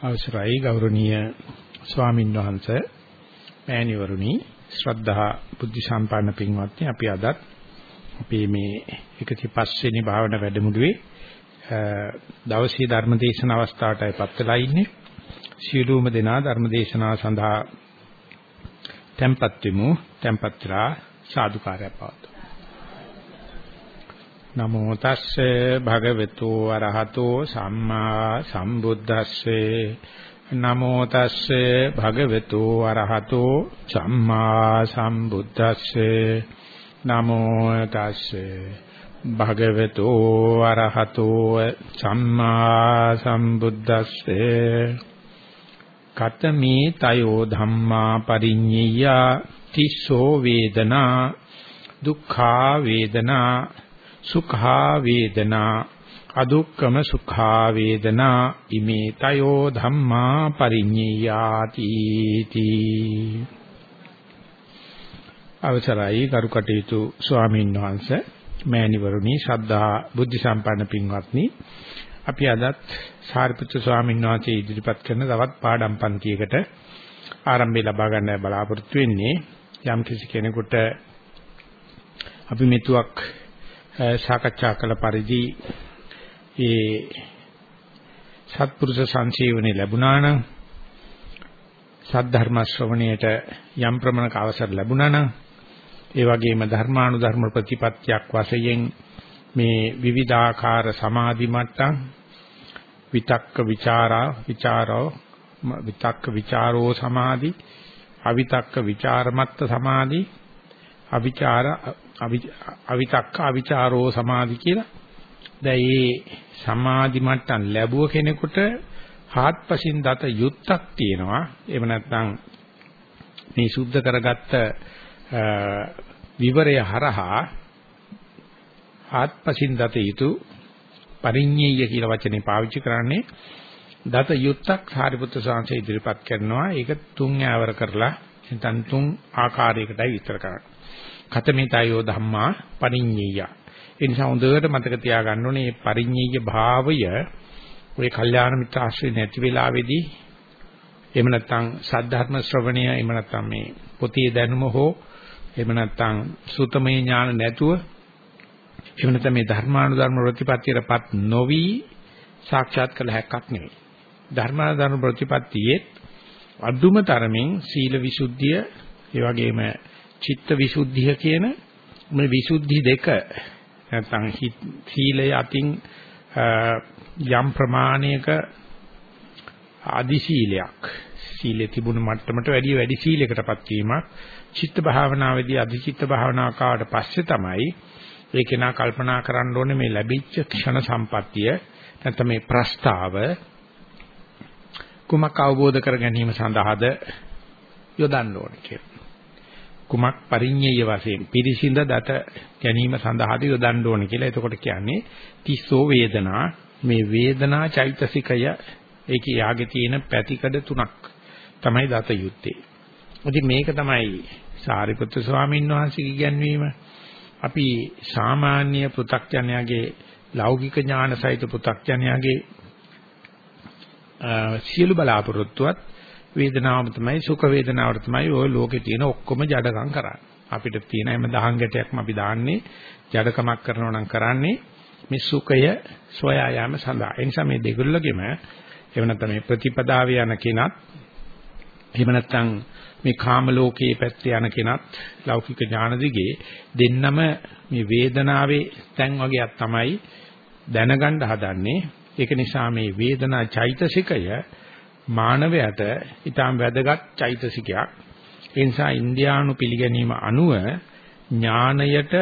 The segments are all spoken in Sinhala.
අවසරයි ගෞරවනීය ස්වාමින් වහන්සේ මෑණිවරුනි ශ්‍රද්ධා බුද්ධ සම්පන්න පින්වත්නි අපි අදත් අපේ මේ 105 වෙනි භාවනා වැඩමුළුවේ දවසේ ධර්ම දේශන අවස්ථාවටයි පත් වෙලා ඉන්නේ. සියලුම දෙනා ධර්ම දේශනාව සඳහා tempත් වෙමු tempත් වෙලා සාදුකාරය පවතුමු නමෝ තස්සේ භගවතු අරහතෝ සම්මා සම්බුද්දස්සේ. නමෝ තස්සේ භගවතු අරහතෝ සම්මා සම්බුද්දස්සේ. නමෝ තස්සේ භගවතු අරහතෝ සම්මා සම්බුද්දස්සේ. කතමේ තයෝ ධම්මා පරිඤ්ඤය. තිස්සෝ වේදනා. දුක්ඛා වේදනා. සුඛා වේදනා අදුක්කම සුඛා වේදනා ඉමේ තයෝ ධම්මා පරිඤ්ඤයාති තී. අවසරයි කරුකටේතු ස්වාමීන් වහන්සේ මෑණිවරුනි ශ්‍රද්ධා බුද්ධ සම්පන්න පින්වත්නි. අපි අදත් සාරිපුත්‍ර ස්වාමීන් වහන්සේ ඉදිරිපත් කරන තවත් පාඩම් පන්තියකට ආරම්භය ලබා ගන්න බලාපොරොත්තු වෙන්නේ යම් කිසි කෙනෙකුට අපි මෙතුවක් සාකච්ඡා කළ පරිදි ඒ සත්පුරුෂ සංසීවණේ ලැබුණා නම් සද්ධර්ම ශ්‍රවණයට යම් ප්‍රමණක අවසර ලැබුණා නම් ඒ වගේම ධර්මානුධර්ම ප්‍රතිපත්තියක් වශයෙන් මේ විවිධාකාර සමාධි මට්ටම් විතක්ක ਵਿਚාරා ਵਿਚාරෝ විතක්ක ਵਿਚාරෝ සමාධි අවිතක්ක ਵਿਚාරමත්ත සමාධි අවිචාර අවිතක්ක අවිචාරෝ සමාධි කියලා. දැන් මේ සමාධි මට්ටම් ලැබුව කෙනෙකුට හාත්පසින් දත යුත්තක් තියෙනවා. එහෙම නැත්නම් මේ සුද්ධ කරගත්ත විවරය හරහා හාත්පසින් දත යුතු පරිඤ්ඤය කියලා වචනේ පාවිච්චි කරන්නේ දත යුත්තක් සාරිපුත්‍ර සාංශය ඉදිරිපත් කරනවා. ඒක තුන් ඈවර කරලා නැත්නම් තුන් ආකාරයකටයි විස්තර කරන්නේ. කතමිතයෝ ධම්මා පරිඤ්ඤය. ඒ නිසා හොඳට මතක තියාගන්න ඕනේ මේ පරිඤ්ඤය භාවය ඔය කල්යාණ මිත්‍ර ආශ්‍රය නැති වෙලාවේදී එහෙම නැත්නම් සද්ධර්ම ශ්‍රවණය එහෙම නැත්නම් මේ පොතේ දැනුම හෝ එහෙම නැත්නම් සූතමේ ඥාන නැතුව එහෙම නැත්නම් මේ ධර්මානුධර්ම ප්‍රතිපත්තියටපත් නොවි සාක්ෂාත් කළ හැක්කක් නෙවෙයි. ධර්මානුධර්ම ප්‍රතිපත්තියේ අදුම තරමින් සීල විසුද්ධිය ඒ වගේම චිත්ත විසුද්ධිය කියන මේ විසුද්ධි දෙක නැත්නම් සීලය අතින් යම් ප්‍රමාණයක ආදි සීලයක් සීලෙ තිබුණු මට්ටමට වැඩිය වැඩි සීලයකටපත් වීමක් චිත්ත භාවනාවේදී අධි චිත්ත භාවනාවක් ආවට පස්සේ තමයි ඒ කෙනා කල්පනා කරන්න ඕනේ මේ ලැබිච්ච ක්ෂණ සම්පත්තිය නැත්නම් මේ ප්‍රස්තාව කුමක් අවබෝධ කර ගැනීම සඳහාද යොදන්න ඕනේ කියලා. කුමක් පරිඤ්ඤය වශයෙන් පිරිසිඳ දත ගැනීම සඳහාද යොදන්න ඕනේ කියලා. එතකොට කියන්නේ තිස්සෝ වේදනා මේ වේදනා චෛතසිකය ඒකේ යාගේ තියෙන පැතිකඩ තුනක් තමයි දත යුත්තේ. ඉතින් මේක තමයි සාරිපුත්‍ර ස්වාමීන් වහන්සේ ඉගැන්වීම. අපි සාමාන්‍ය පෘථග්ජනයාගේ ලෞකික ඥාන සහිත පෘථග්ජනයාගේ සියලු බලාපොරොත්තුවත් වේදනාවම තමයි සුඛ වේදනාවට තමයි ওই ලෝකේ තියෙන ඔක්කොම ජඩකම් කරන්නේ. අපිට තියෙන හැම දහං ගැටයක්ම අපි දාන්නේ ජඩකමක් කරනවා නම් කරන්නේ මේ සුඛය සොයා යාම සඳහා. ඒ නිසා මේ දෙගොල්ලගෙම එහෙම නැත්නම් මේ ප්‍රතිපදාවේ යන කෙනත් එහෙම නැත්නම් මේ කාම ලෝකයේ පැත්තේ යන කෙනත් ලෞකික ඥාන දිගේ දෙන්නම මේ වේදනාවේ තැන් වගේක් තමයි දැනගන්න හදන්නේ. ඒක නිසා මේ වේදනා චෛතසිකය මානවයට ඊටාම් වැදගත් චෛතසිකයක්. ඒ නිසා ඉන්දියානු පිළිගැනීම අනුව ඥානයට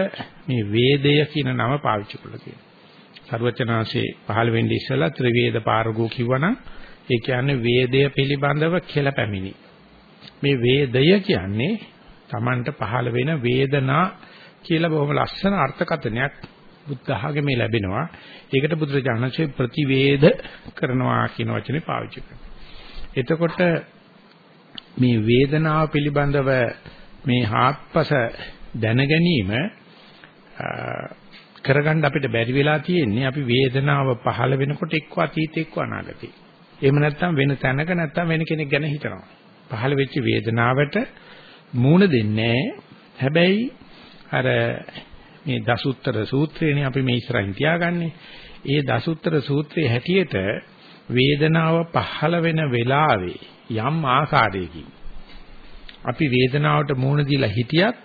මේ වේදය කියන නම පාවිච්චි කරලා තියෙනවා. සර්වචනාංශේ පහළ වෙන්නේ ඉස්සලා ත්‍රිවේද පාරගෝ කිව්වනම් ඒ කියන්නේ වේදය පිළිබඳව කියලා පැමිණි. මේ වේදය කියන්නේ Tamanට පහළ වෙන වේදනා කියලා බොහොම ලස්සන අර්ථකථනයක් බුද්ධ ආගමේ ලැබෙනවා. ඒකට බුදුරජාණන්සේ ප්‍රතිවේද කරනවා කියන වචනේ පාවිච්චි කරනවා. එතකොට මේ වේදනාව පිළිබඳව මේ හාත්පස දැන ගැනීම කරගන්න අපිට බැරි වෙලා තියෙන්නේ අපි වේදනාව පහළ වෙනකොට එක්ක අතීතේ එක්ක අනාගතේ. එහෙම නැත්නම් වෙන තැනක නැත්නම් වෙන කෙනෙක් ගැන හිතනවා. පහළ වෙච්ච වේදනාවට මූණ දෙන්නේ හැබැයි අර මේ දසුත්තර සූත්‍රයනේ අපි මේ ඉස්සරහින් තියාගන්නේ. ඒ දසුත්තර සූත්‍රයේ හැටියට වේදනාව පහළ වෙන වෙලාවේ යම් ආකාරයකින් අපි වේදනාවට මූණ දීලා හිටියත්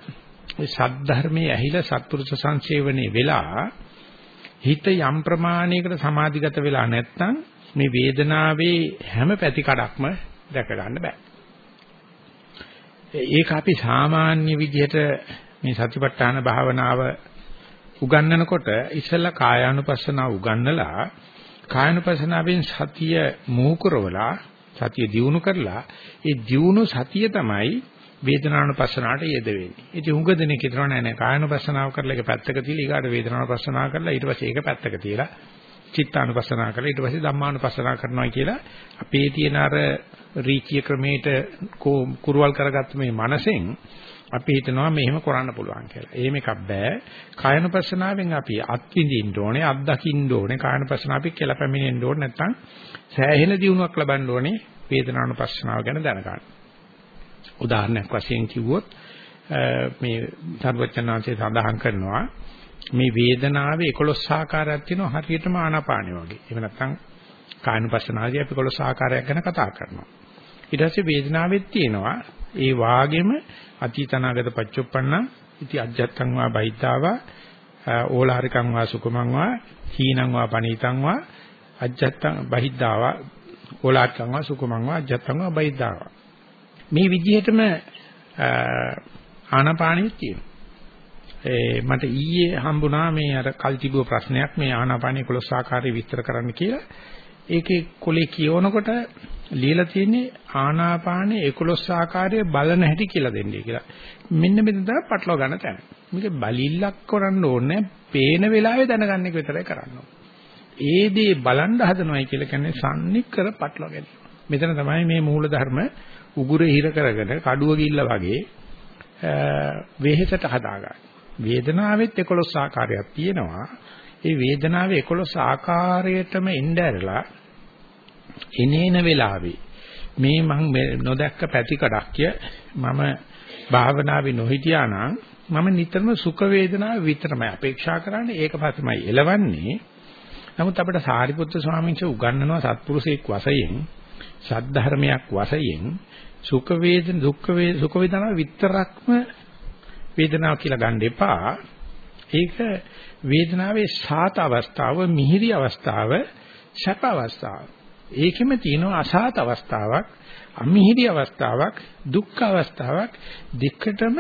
ඒ සද්ධර්මයේ ඇහිලා සත්පුරුෂ සංසේවනේ වෙලා හිත යම් ප්‍රමාණයකට සමාධිගත වෙලා නැත්නම් මේ වේදනාවේ හැම පැතිකඩක්ම දැක ගන්න බෑ. ඒක අපි සාමාන්‍ය විදිහට මේ සතිපට්ඨාන භාවනාව උගන්වනකොට ඉස්සෙල්ලා කායානුපස්සනාව උගන්වලා කායනුපස්සනාවෙන් සතිය මූකුරවලා සතිය දියුණු කරලා ඒ දියුණු සතිය තමයි වේදනානුපස්සනාවට යෙද වෙන්නේ. ඉතින් උඟ දෙනෙක් හිතනවා නෑ නෑ කායනුපස්සනාව කරලා ඒක පැත්තක තියලා ඊගාට වේදනානුපස්සනාව කරලා ඊට පස්සේ ඒක පැත්තක තියලා චිත්තානුපස්සනාව කරලා ඊට පස්සේ ධම්මානුපස්සනාව කරනවා කියලා අපේ තියෙන අර රීකිය ක්‍රමයට කුරුවල් කරගත්ත මේ මනසෙන් අපි හිතනවා මෙහෙම කරන්න පුළුවන් කියලා. එහෙම එකක් බෑ. කායනුපස්සනාවෙන් අපි අත්විඳින්න ඕනේ, අත්දකින්න ඕනේ. කායනුපස්සනාව අපි කියලා පැමිණෙන්න ඕනේ නැත්නම් සෑහෙන දියුණුවක් ලබන්න ඕනේ වේදනානුපස්සනාව ගැන දැනගන්න. උදාහරණයක් වශයෙන් කිව්වොත් මේ සර්වචනාංශය සඳහන් කරනවා මේ වේදනාවේ 11 ආකාරයක් තියෙනවා හරියටම ආනාපානෙ වගේ. එහෙම නැත්නම් කායනුපස්සනාවේදී අපි 11 ආකාරයක් ගැන කතා කරනවා. ඊට පස්සේ වේදනාවෙත් තියෙනවා ඒ වාගෙම අතීතනාගත පච්චුප්පන්න ඉති අජ්ජත්තං වා බහිතාවා ඕලාරිකං වා සුකුමං වා හීනං වා පනීතං වා අජ්ජත්තං බහිද්දාවා ඕලාරිකං වා සුකුමං වා අජ්ජත්තං වා බහිද්දාවා මේ විදිහටම ආනාපානෙත් තියෙනවා. ඒ මට ඊයේ හම්බුණා මේ අර කල් තිබුව ප්‍රශ්නයක් මේ ආනාපානී 11 ආකාරය විස්තර කරන්න කියලා. ඒකේ කොලේ කියවනකොට ලියලා තියෙන්නේ ආනාපානේ 11 ආකාරයේ බලන හැටි කියලා දෙන්නේ කියලා. මෙන්න මෙතන තමයි පටලවා ගන්න තැන. මේක බලිල්ලක් කරන්න ඕනේ පේන වෙලාවේ දැනගන්න එක විතරයි කරන්න ඒ දේ බලන් හදනවයි කියලා කියන්නේ සම්නික්කර පටලවා ගැනීම. මෙතන තමයි මේ මූල ධර්ම උගුරේ හිර කරගෙන කඩුව ගිල්ල වගේ වෙහෙසට හදාගන්න. වේදනාවෙත් 11 ආකාරයක් තියෙනවා. ඒ වේදනාවේ 11 ආකාරයටම එnde ඇරලා එනේන වෙලාවේ මේ මං නොදැක්ක පැතිකඩක්ය මම භාවනාවේ නොහිටියා නම් මම නිතරම සුඛ වේදනාව විතරමයි අපේක්ෂා කරන්නේ ඒක පස්සමයි එලවන්නේ නමුත් අපිට සාරිපුත්‍ර ස්වාමීන් වහන්සේ උගන්වනවා සත්පුරුෂයෙක් වශයෙන් සද්ධර්මයක් වශයෙන් සුඛ වේදන දුක්ඛ වේද සුඛ වේදනාව විතරක්ම වේදනාව කියලා ගන්න එපා. ඒක වේදනාවේ සාත අවස්ථාව මිහිරි අවස්ථාව සැප අවස්ථාව ඒකෙම තියෙනවා අසහත අවස්ථාවක්, අමිහිරි අවස්ථාවක්, දුක්ඛ අවස්ථාවක් දෙකටම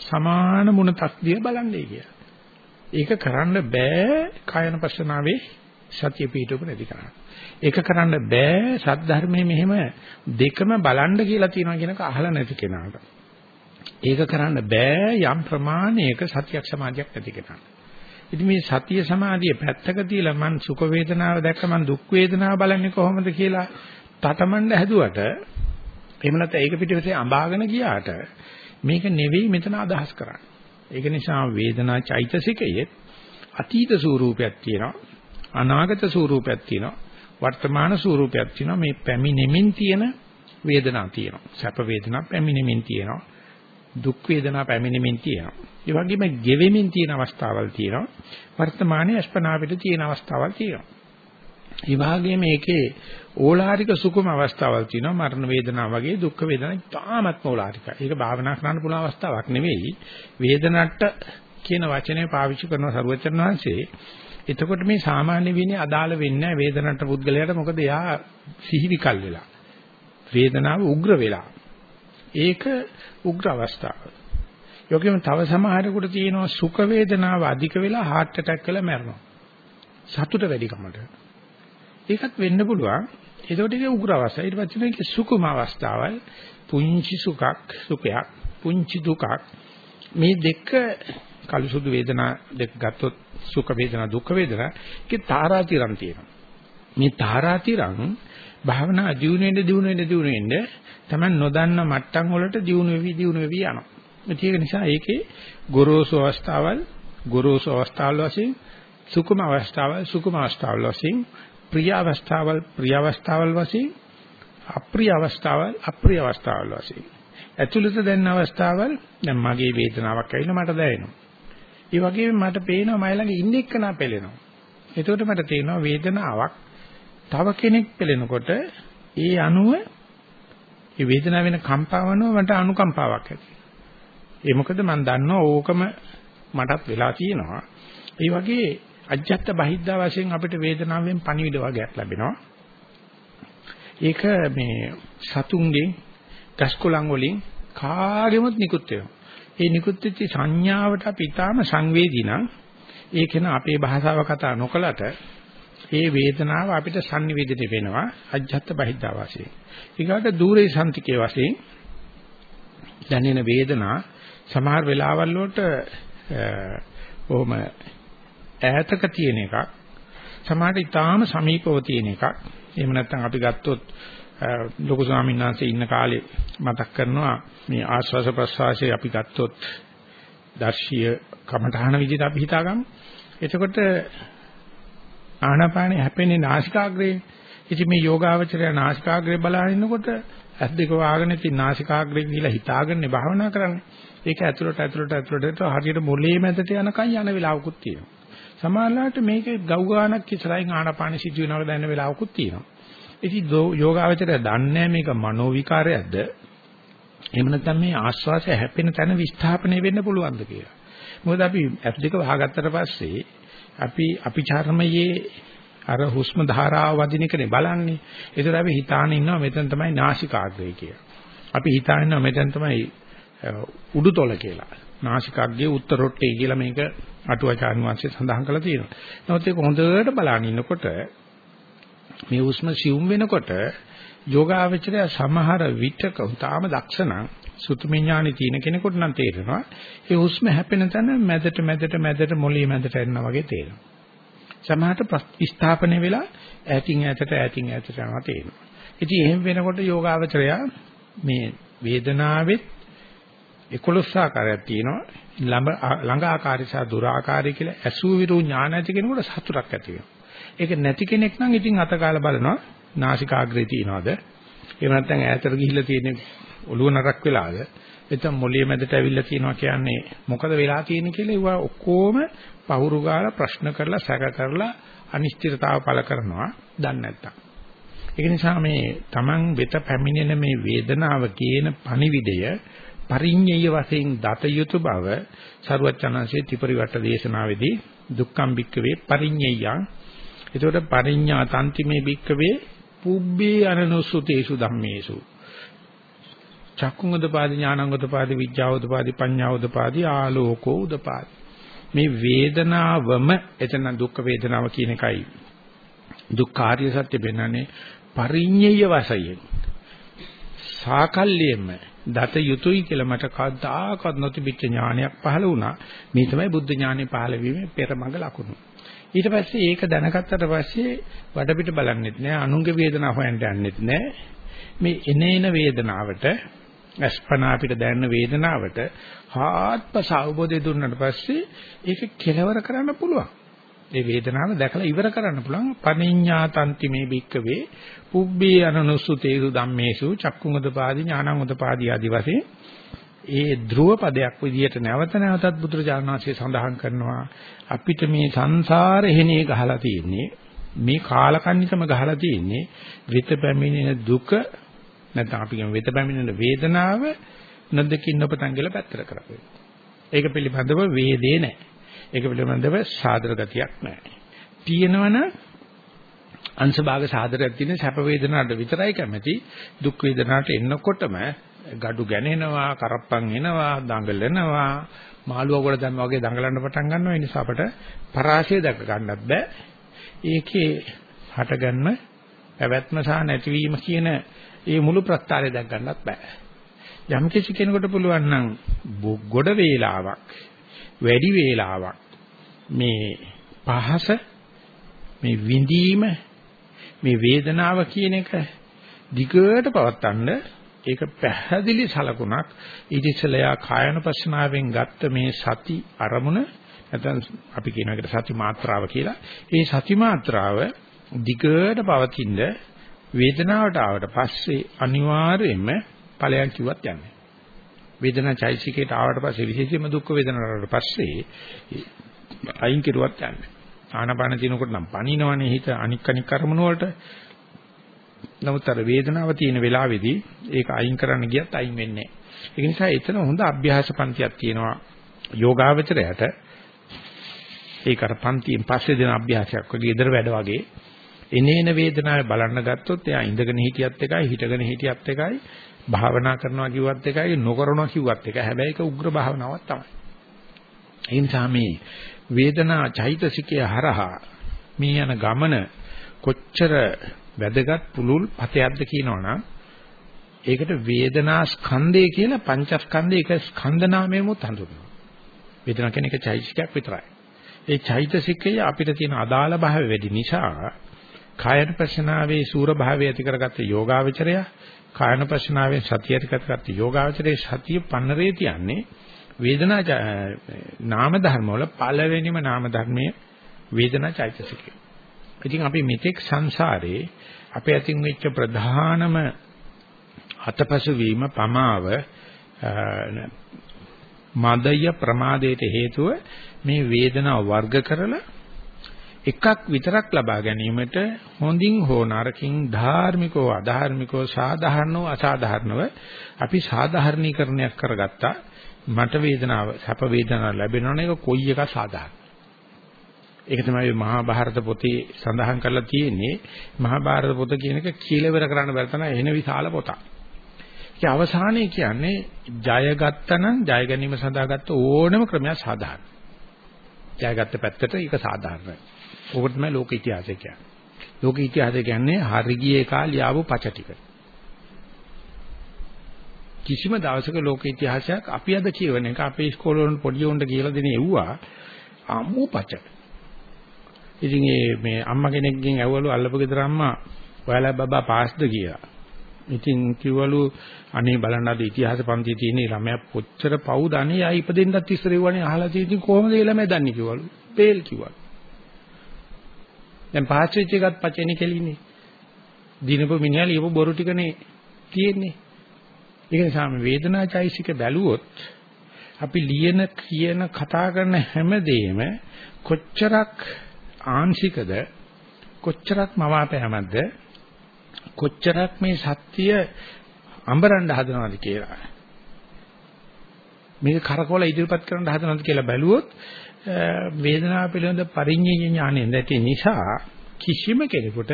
සමාන මුණතක් දිහා බලන්නේ කියලා. ඒක කරන්න බෑ කායන පස්සනාවේ සතිය පිටුපු නැති කරන්න. ඒක කරන්න බෑ සද්ධර්මයේ මෙහෙම දෙකම බලන්න කියලා තියෙනවා කියනක අහලා නැති කෙනාට. ඒක කරන්න බෑ යම් ප්‍රමාණයක සතියක් සමාධියක් නැති කෙනාට. ඉතින් මේ සතිය සමාධිය පැත්තක තියලා මං සුඛ වේදනාව දැක්ක මං දුක් වේදනාව බලන්නේ කොහොමද කියලා තටමඬ හැදුවට එහෙම නැත්නම් ඒක පිටිපස්සේ අඹාගෙන ගියාට මේක නෙවෙයි මෙතන අදහස් කරන්නේ. ඒක නිසා වේදනා චෛතසිකයේ අතීත ස්වරූපයක් තියෙනවා අනාගත ස්වරූපයක් තියෙනවා වර්තමාන ස්වරූපයක් තියෙනවා මේ පැමිණෙමින් තියෙන වේදනා තියෙනවා සැප වේදනා පැමිණෙමින් තියෙනවා දුක් වේදනා පැමිණෙමින් තියෙනවා. ඒ වගේම ගෙවෙමින් තියෙන අවස්ථාවල් තියෙනවා. වර්තමානයේ අස්පනා පිට තියෙන අවස්ථාවල් තියෙනවා. ඒ වගේම මේකේ ඕලාරික සුකුම අවස්ථාවල් තියෙනවා. මරණ වේදනා වගේ දුක් වේදනා තාමත් ඕලාරිකයි. ඒක භාවනා කරන්න පුළුවන් අවස්ථාවක් නෙවෙයි. වේදනට්ට කියන වචනේ පාවිච්චි කරන සරුවචන වහන්සේ එතකොට මේ සාමාන්‍ය විනේ අදාළ වෙන්නේ නැහැ වේදනට පුද්ගලයාට මොකද එයා සිහිවිකල් වෙලා වේදනාව උග්‍ර වෙලා ඒක උග්‍ර අවස්ථාව. යෝගියම තව සමහරෙකුට තියෙනවා සුඛ වේදනාව අධික වෙලා heart attack කරලා මැරෙනවා. සතුට වැඩි කමට. ඒකත් වෙන්න පුළුවන්. ඒකට ඒක උග්‍ර අවස්ථාව. ඊට පස්සේ මේක සුකුම අවස්ථාවල් පුංචි සුඛක් සුඛයක් පුංචි දුකක් මේ දෙක කළු සුදු වේදනා දෙක ගත්තොත් සුඛ වේදනා දුක්ඛ වේදනා ඒකේ තාරාතිරම් තියෙනවා. මේ තාරාතිරම් භාවනා දියුණු වෙන්න දියුණු වෙන්න දියුණු වෙන්න තමයි නොදන්න මට්ටම් වලට දියුණු වෙවි දියුණු වෙවි යනවා. ඒක නිසා ඒකේ ගොරෝසු අවස්ථාවල් ගොරෝසු අවස්ථාවල් වශයෙන් සුකුම අවස්ථාවල් සුකුම අවස්ථාවල් වශයෙන් ප්‍රිය අවස්ථාවල් ප්‍රිය අවස්ථාවල් වශයෙන් අප්‍රිය අවස්ථාවල් අප්‍රිය අවස්ථාවල් වශයෙන් ඇතුළත දැනෙන අවස්ථාවල් දැන් මගේ වේදනාවක් ඇවිල්ලා මට දැනෙනවා. ඒ වගේම මට පේනවා මයි ළඟ ඉන්න එක්කනා පෙළෙනවා. එතකොට මට තේරෙනවා වේදනාවක් තව කෙනෙක් පෙළෙනකොට ඒ අණුව ඒ වේදනාව වෙන කම්පාවනව මට අනුකම්පාවක් ඇති. ඒ මොකද මම දන්නවා ඕකම මටත් වෙලා තියෙනවා. ඒ වගේ අජත්ත බහිද්දා වශයෙන් අපිට වේදනාවෙන් පණිවිඩ වගේක් ලැබෙනවා. ඒක මේ සතුන්ගෙන් ගස්කොලන් වලින් කාගෙමුත් නිකුත් වෙනවා. ඒ නිකුත් වෙච්ච සංඥාවට අපි ඊටාම සංවේදී නම් ඒක න අපේ භාෂාව කතා නොකලට ඒ වේදනාව අපිට sannivedana වෙනවා අජ්ජත් බහිද්දා වශයෙන්. ඊගාට দূරේ සම්තිකේ වශයෙන් දැනෙන වේදනා සමහර වෙලාවල් වලට බොහොම ඈතක තියෙන එකක් සමහරට ඊටාම සමීපව තියෙන එකක්. එහෙම නැත්නම් අපි ගත්තොත් ලොකු ස්වාමීන් වහන්සේ ඉන්න කාලේ මතක් කරනවා මේ ආස්වාස ප්‍රස්වාසයේ අපි ගත්තොත් දර්ශීය කමඨහන විදිහට අපි හිතාගමු. එතකොට ආනාපානෙ හැපෙන්නේ නාසිකාග්‍රේ. ඉතින් මේ යෝගාවචරය නාසිකාග්‍රේ බලන ඉන්නකොට ඇස් දෙක වහගෙන ඉතින් නාසිකාග්‍රේ කියලා හිතාගන්නේ භාවනා කරන්නේ. ඒක ඇතුළට ඇතුළට ඇතුළට හරියට මොලේ මැදට යනකම් යන වෙලාවකුත් තියෙනවා. සමහරවිට මේකේ ගව් ගානක් ඉස්සරහින් ආනාපානෙ සිදු වෙනවල දැනෙන වෙලාවකුත් තියෙනවා. ඉතින් යෝගාවචරය දන්නේ මේක මනෝ විකාරයක්ද? එහෙම නැත්නම් මේ ආස්වාසය හැපෙන තැන විස්ථාපනය වෙන්න පුළුවන්ද කියලා. මොකද අපි ඇස් දෙක වහගත්තට පස්සේ අපි අපි චර්මයේ අර හුස්ම ධාරාව වදින එකනේ බලන්නේ. ඒතර අපි හිතාන ඉන්නවා මෙතන තමයි නාසිකාග්‍රය කියලා. අපි හිතාන ඉන්නවා මෙතන තමයි උඩුතොල කියලා. නාසිකාග්‍රයේ උත්තරොට්ටේ කියලා මේක අටුවාචාන් වංශයේ සඳහන් කරලා තියෙනවා. නමුත් ඒක හොඳට බලන ඉන්නකොට මේ හුස්ම සියුම් වෙනකොට යෝගාවචරය සමහර විටක තාම දක්ෂණං සුතුමිඥානෙ තියෙන කෙනෙකුට නම් තේරෙනවා ඒ හුස්ම හැපෙන තැන මැදට මැදට මැදට මොළේ මැදට එනවා වගේ තේරෙනවා. සමහරට ස්ථාපනය වෙලා ඈතින් ඈතට ඈතින් ඈතට යනවා තේරෙනවා. ඉතින් එහෙම වෙනකොට යෝගාවචරය මේ වේදනාවෙත් 11 ආකාරයක් තියෙනවා. ළඟ ළඟ ආකාරය සහ දුර ආකාරය කියලා ඇසු විරු ඥාන ඇති කෙනෙකුට සතුටක් ඇති වෙනවා. ඒක නැති කෙනෙක් නම් ඉතින් අතකාලා බලනවා නාසිකාග්‍රේ තියනවාද? එහෙම නැත්නම් ඈතට ගිහිල්ලා තියෙන ඔළුව නරක් වෙලාද? එතන මොළයේ මැදට ඇවිල්ලා තියෙනවා කියන්නේ මොකද වෙලා තියෙන්නේ කියලා ඒවා ඔක්කොම පහුරු ගාලා ප්‍රශ්න කරලා සැක කරලා අනිශ්චිතතාව පළ කරනවා දන්නේ නැත්තම්. ඒක නිසා මේ Taman වෙත පැමිණෙන මේ වේදනාව කියන පණිවිඩය පරිඤ්ඤය වශයෙන් දත යුතු බව සරුවචනanse ත්‍රිපරිවට්ට දේශනාවේදී දුක්ඛම් බික්කවේ පරිඤ්ඤයං එතකොට පරිඤ්ඤා තන්තිමේ බික්කවේ පුබ්බේ අනනුසුතේසු ධම්මේසු චක්කුංගදපාදි ඥානංගදපාදි විඥාවදපාදි පඤ්ඤාවදපාදි ආලෝකෝ උදපාදි. මේ වේදනාවම එතන දුක් වේදනාව කියන එකයි. දුක්ඛාරිය සත්‍ය වෙනන්නේ පරිඤ්ඤය වශයෙන්. සාකල්යෙම දත යුතුයි කියලා මට කවදාකවත් නොතිබිච්ච ඥානයක් පහළ වුණා. මේ තමයි බුද්ධ ඥානෙ පහළ වීමේ පෙරමඟ ලකුණු. ඊට පස්සේ ඒක දැනගත්තට පස්සේ වඩපිට බලන්නෙත් නෑ අනුන්ගේ වේදනාව හොයන්න යන්නෙත් නෑ. මේ එනේන වේදනාවට අස්පනා අපිට දැනෙන වේදනාවට හාත්පස අවබෝධය දුන්නාට පස්සේ ඒක කෙලවර කරන්න පුළුවන්. ඒ වේදනාව දැකලා ඉවර කරන්න පුළුවන්. පනිඤ්ඤාතන්ති මේ බික්කවේ පුබ්බේ අනනුසුතේසු ධම්මේසු චක්කුංගදපාදි ඥානංගදපාදි ආදි වශයෙන් ඒ ධ්‍රුව පදයක් විදිහට නැවත නැවතත් බුදුරජාණන් වහන්සේ සඳහන් කරනවා. අපිට මේ සංසාර එහෙනේ ගහලා තියෙන්නේ මේ කාලකන්නිකම ගහලා තියෙන්නේ විත පැමිණෙන දුක නැත්නම් අපි කියන විත පැමිණෙන වේදනාව නොදකින් නොපතන් කියලා පැත්තට කරපේ. ඒක පිළිබඳව වේදේ නැහැ. ඒක පිළිබඳව සාදර ගතියක් නැහැ. තියෙනවනම් අංශභාග සාදරයක් තියෙන සැප වේදනාවට විතරයි කැමති දුක් වේදනාවට එන්නකොටම gadu ගැනෙනවා කරප්පන් එනවා දඟලනවා මාළුවා කොට දැම්ම වගේ දඟලන්න පටන් ගන්නවා ඒ නිසා අපට පරාසය දැක ගන්නත් බෑ ඒකේ හටගන්න පැවැත්ම සහ නැතිවීම කියන ඒ මුළු ප්‍රස්තාරය දැක ගන්නත් බෑ යම් කිසි කෙනෙකුට පුළුවන් නම් ගොඩ වේලාවක් වැඩි වේලාවක් මේ පහස මේ විඳීම මේ වේදනාව කියන එක දිගට පවත්තන්න ඒක පැහැදිලි සලකුණක් ඊට ඉස්සෙල්ලා කායනුපස්සනාවෙන් ගත්ත මේ සති අරමුණ නැත්නම් අපි කියන එකට සති මාත්‍රාව කියලා. ඒ සති මාත්‍රාව දිගට පවතින වේදනාවට ආවට පස්සේ අනිවාර්යයෙන්ම ඵලයන් කිව්වත් යන්නේ. වේදනා චෛසිකේට ආවට පස්සේ විශේෂයෙන්ම දුක් වේදනාවට පස්සේ අයින් කෙරුවත් යන්නේ. ආනපාන තිනකොට නම් පණිනවනේ හිත අනික් අනික් කර්මන වලට. නමුත් අර වේදනාව තියෙන වෙලාවේදී ඒක අයින් කරන්න ගියත් අයින් වෙන්නේ නැහැ. ඒ නිසා එතන හොඳ අභ්‍යාස පන්තියක් තියෙනවා යෝගාවචරයට. ඒක අර පන්තියෙන් පස්සේ දෙන අභ්‍යාසයක් වගේ ඉදර වැඩ වගේ එනේන වේදනාවේ බලන්න ගත්තොත් එයා ඉඳගෙන හිටියත් එකයි හිටගෙන හිටියත් එකයි භාවනා කරනවා කිව්වත් එකයි නොකරනවා කිව්වත් එකයි හැබැයි ඒක උග්‍ර භාවනාවක් තමයි. ඒ නිසා මේ වේදනා චෛතසිකය හරහා මේ යන ගමන කොච්චර වැදගත් පුලුල් පතයක්ද කියනවනම් ඒකට වේදනා ස්කන්ධය කියලා පංචස්කන්ධය එක ස්කන්ධ නාමයෙන්මුත් හඳුන්වනවා. වේදනා කියන්නේ එක චෛතසිකයක් විතරයි. ඒ චෛතසිකය අපිට තියෙන අදාළ භාවය වැඩි නිසා කායන ප්‍රශ්නාවේ සූර භාවය ඇති කරගත්ත යෝගාවචරය කායන ප්‍රශ්නාවේ සතිය ඇති කරගත්ත යෝගාවචරයේ සතිය පන්නරේ තියන්නේ වේදනා නාම ධර්ම වල පළවෙනිම නාම ධර්මයේ වේදනා චෛතසිකය. ඉතින් අපි මෙතෙක් සංසාරේ අපේ අතින් වෙච්ච ප්‍රධානම අතපසු වීම පමාව මදය ප්‍රමාදයට හේතුව මේ වේදනාව වර්ග කරලා එකක් විතරක් ලබා ගැනීමට හොඳින් හෝ නරකින් ධාර්මිකව අධාර්මිකව සාධාරණව අසාධාරණව අපි සාධාරණීකරණයක් කරගත්තා මට වේදනාව සැප වේදනාව ලැබෙනවනේ ඒක කොයි එක සාධාරණ ඒක තමයි මහා භාරත පොතේ සඳහන් කරලා තියෙන්නේ මහා භාරත පොත කියන එක කියලා ඉවර කරන්න බැරි තරම් එන විශාල පොතක්. ඒ අවසානයේ කියන්නේ ජයගත්තනම් ජය ගැනීම සඳහා ගත්ත ඕනම ක්‍රමයක් සාධාරණ. ජයගත්ත පැත්තට ඒක සාධාරණයි. ඕක තමයි ලෝක ඉතිහාසය කියන්නේ. ලෝක ඉතිහාසය කියන්නේ හරි ගියේ කාලේ ආපු පච ටික. කිසිම දවසක ලෝක ඉතිහාසයක් අපි අද කියවන එක අපේ ඉස්කෝලේ පොඩි උන්ට කියලා දෙන එව්වා අම්මු පච. ඉතින් මේ අම්මා කෙනෙක්ගෙන් ඇහුවලු අල්ලපු ගෙදර අම්මා ඔයාලා බබා පාස්ද කියලා. ඉතින් කිව්වලු අනේ බලන්න අද ඉතිහාස පන්තියේ තියෙන ළමයා කොච්චර පවුද අනේ ආ ඉපදෙන්නත් ඉස්සර ඉවනේ අහලා තියෙන ඉතින් කොහොමද ඒ ළමයා දන්නේ කිව්වලු. පේල් කිව්වා. දැන් පහස් වෙච්ච එකත් පචේනේ කෙලින්නේ. දිනපො මිනිහා ලියපු බොරු ටිකනේ තියෙන්නේ. ඒක නිසා මේ වේදනාචෛසික බැලුවොත් අපි ලියන කියන කතා කරන හැමදේම කොච්චරක් ආංශිකද කොච්චරක් මවාපෑමක්ද කොච්චරක් මේ සත්‍ය අඹරන්න හදනවද කියලා මේක කරකවල ඉදිරිපත් කරන්න හදනවද කියලා බැලුවොත් වේදනාව පිළිබඳ පරිඤ්ඤය ඥානය නැති නිසා කිසිම කෙනෙකුට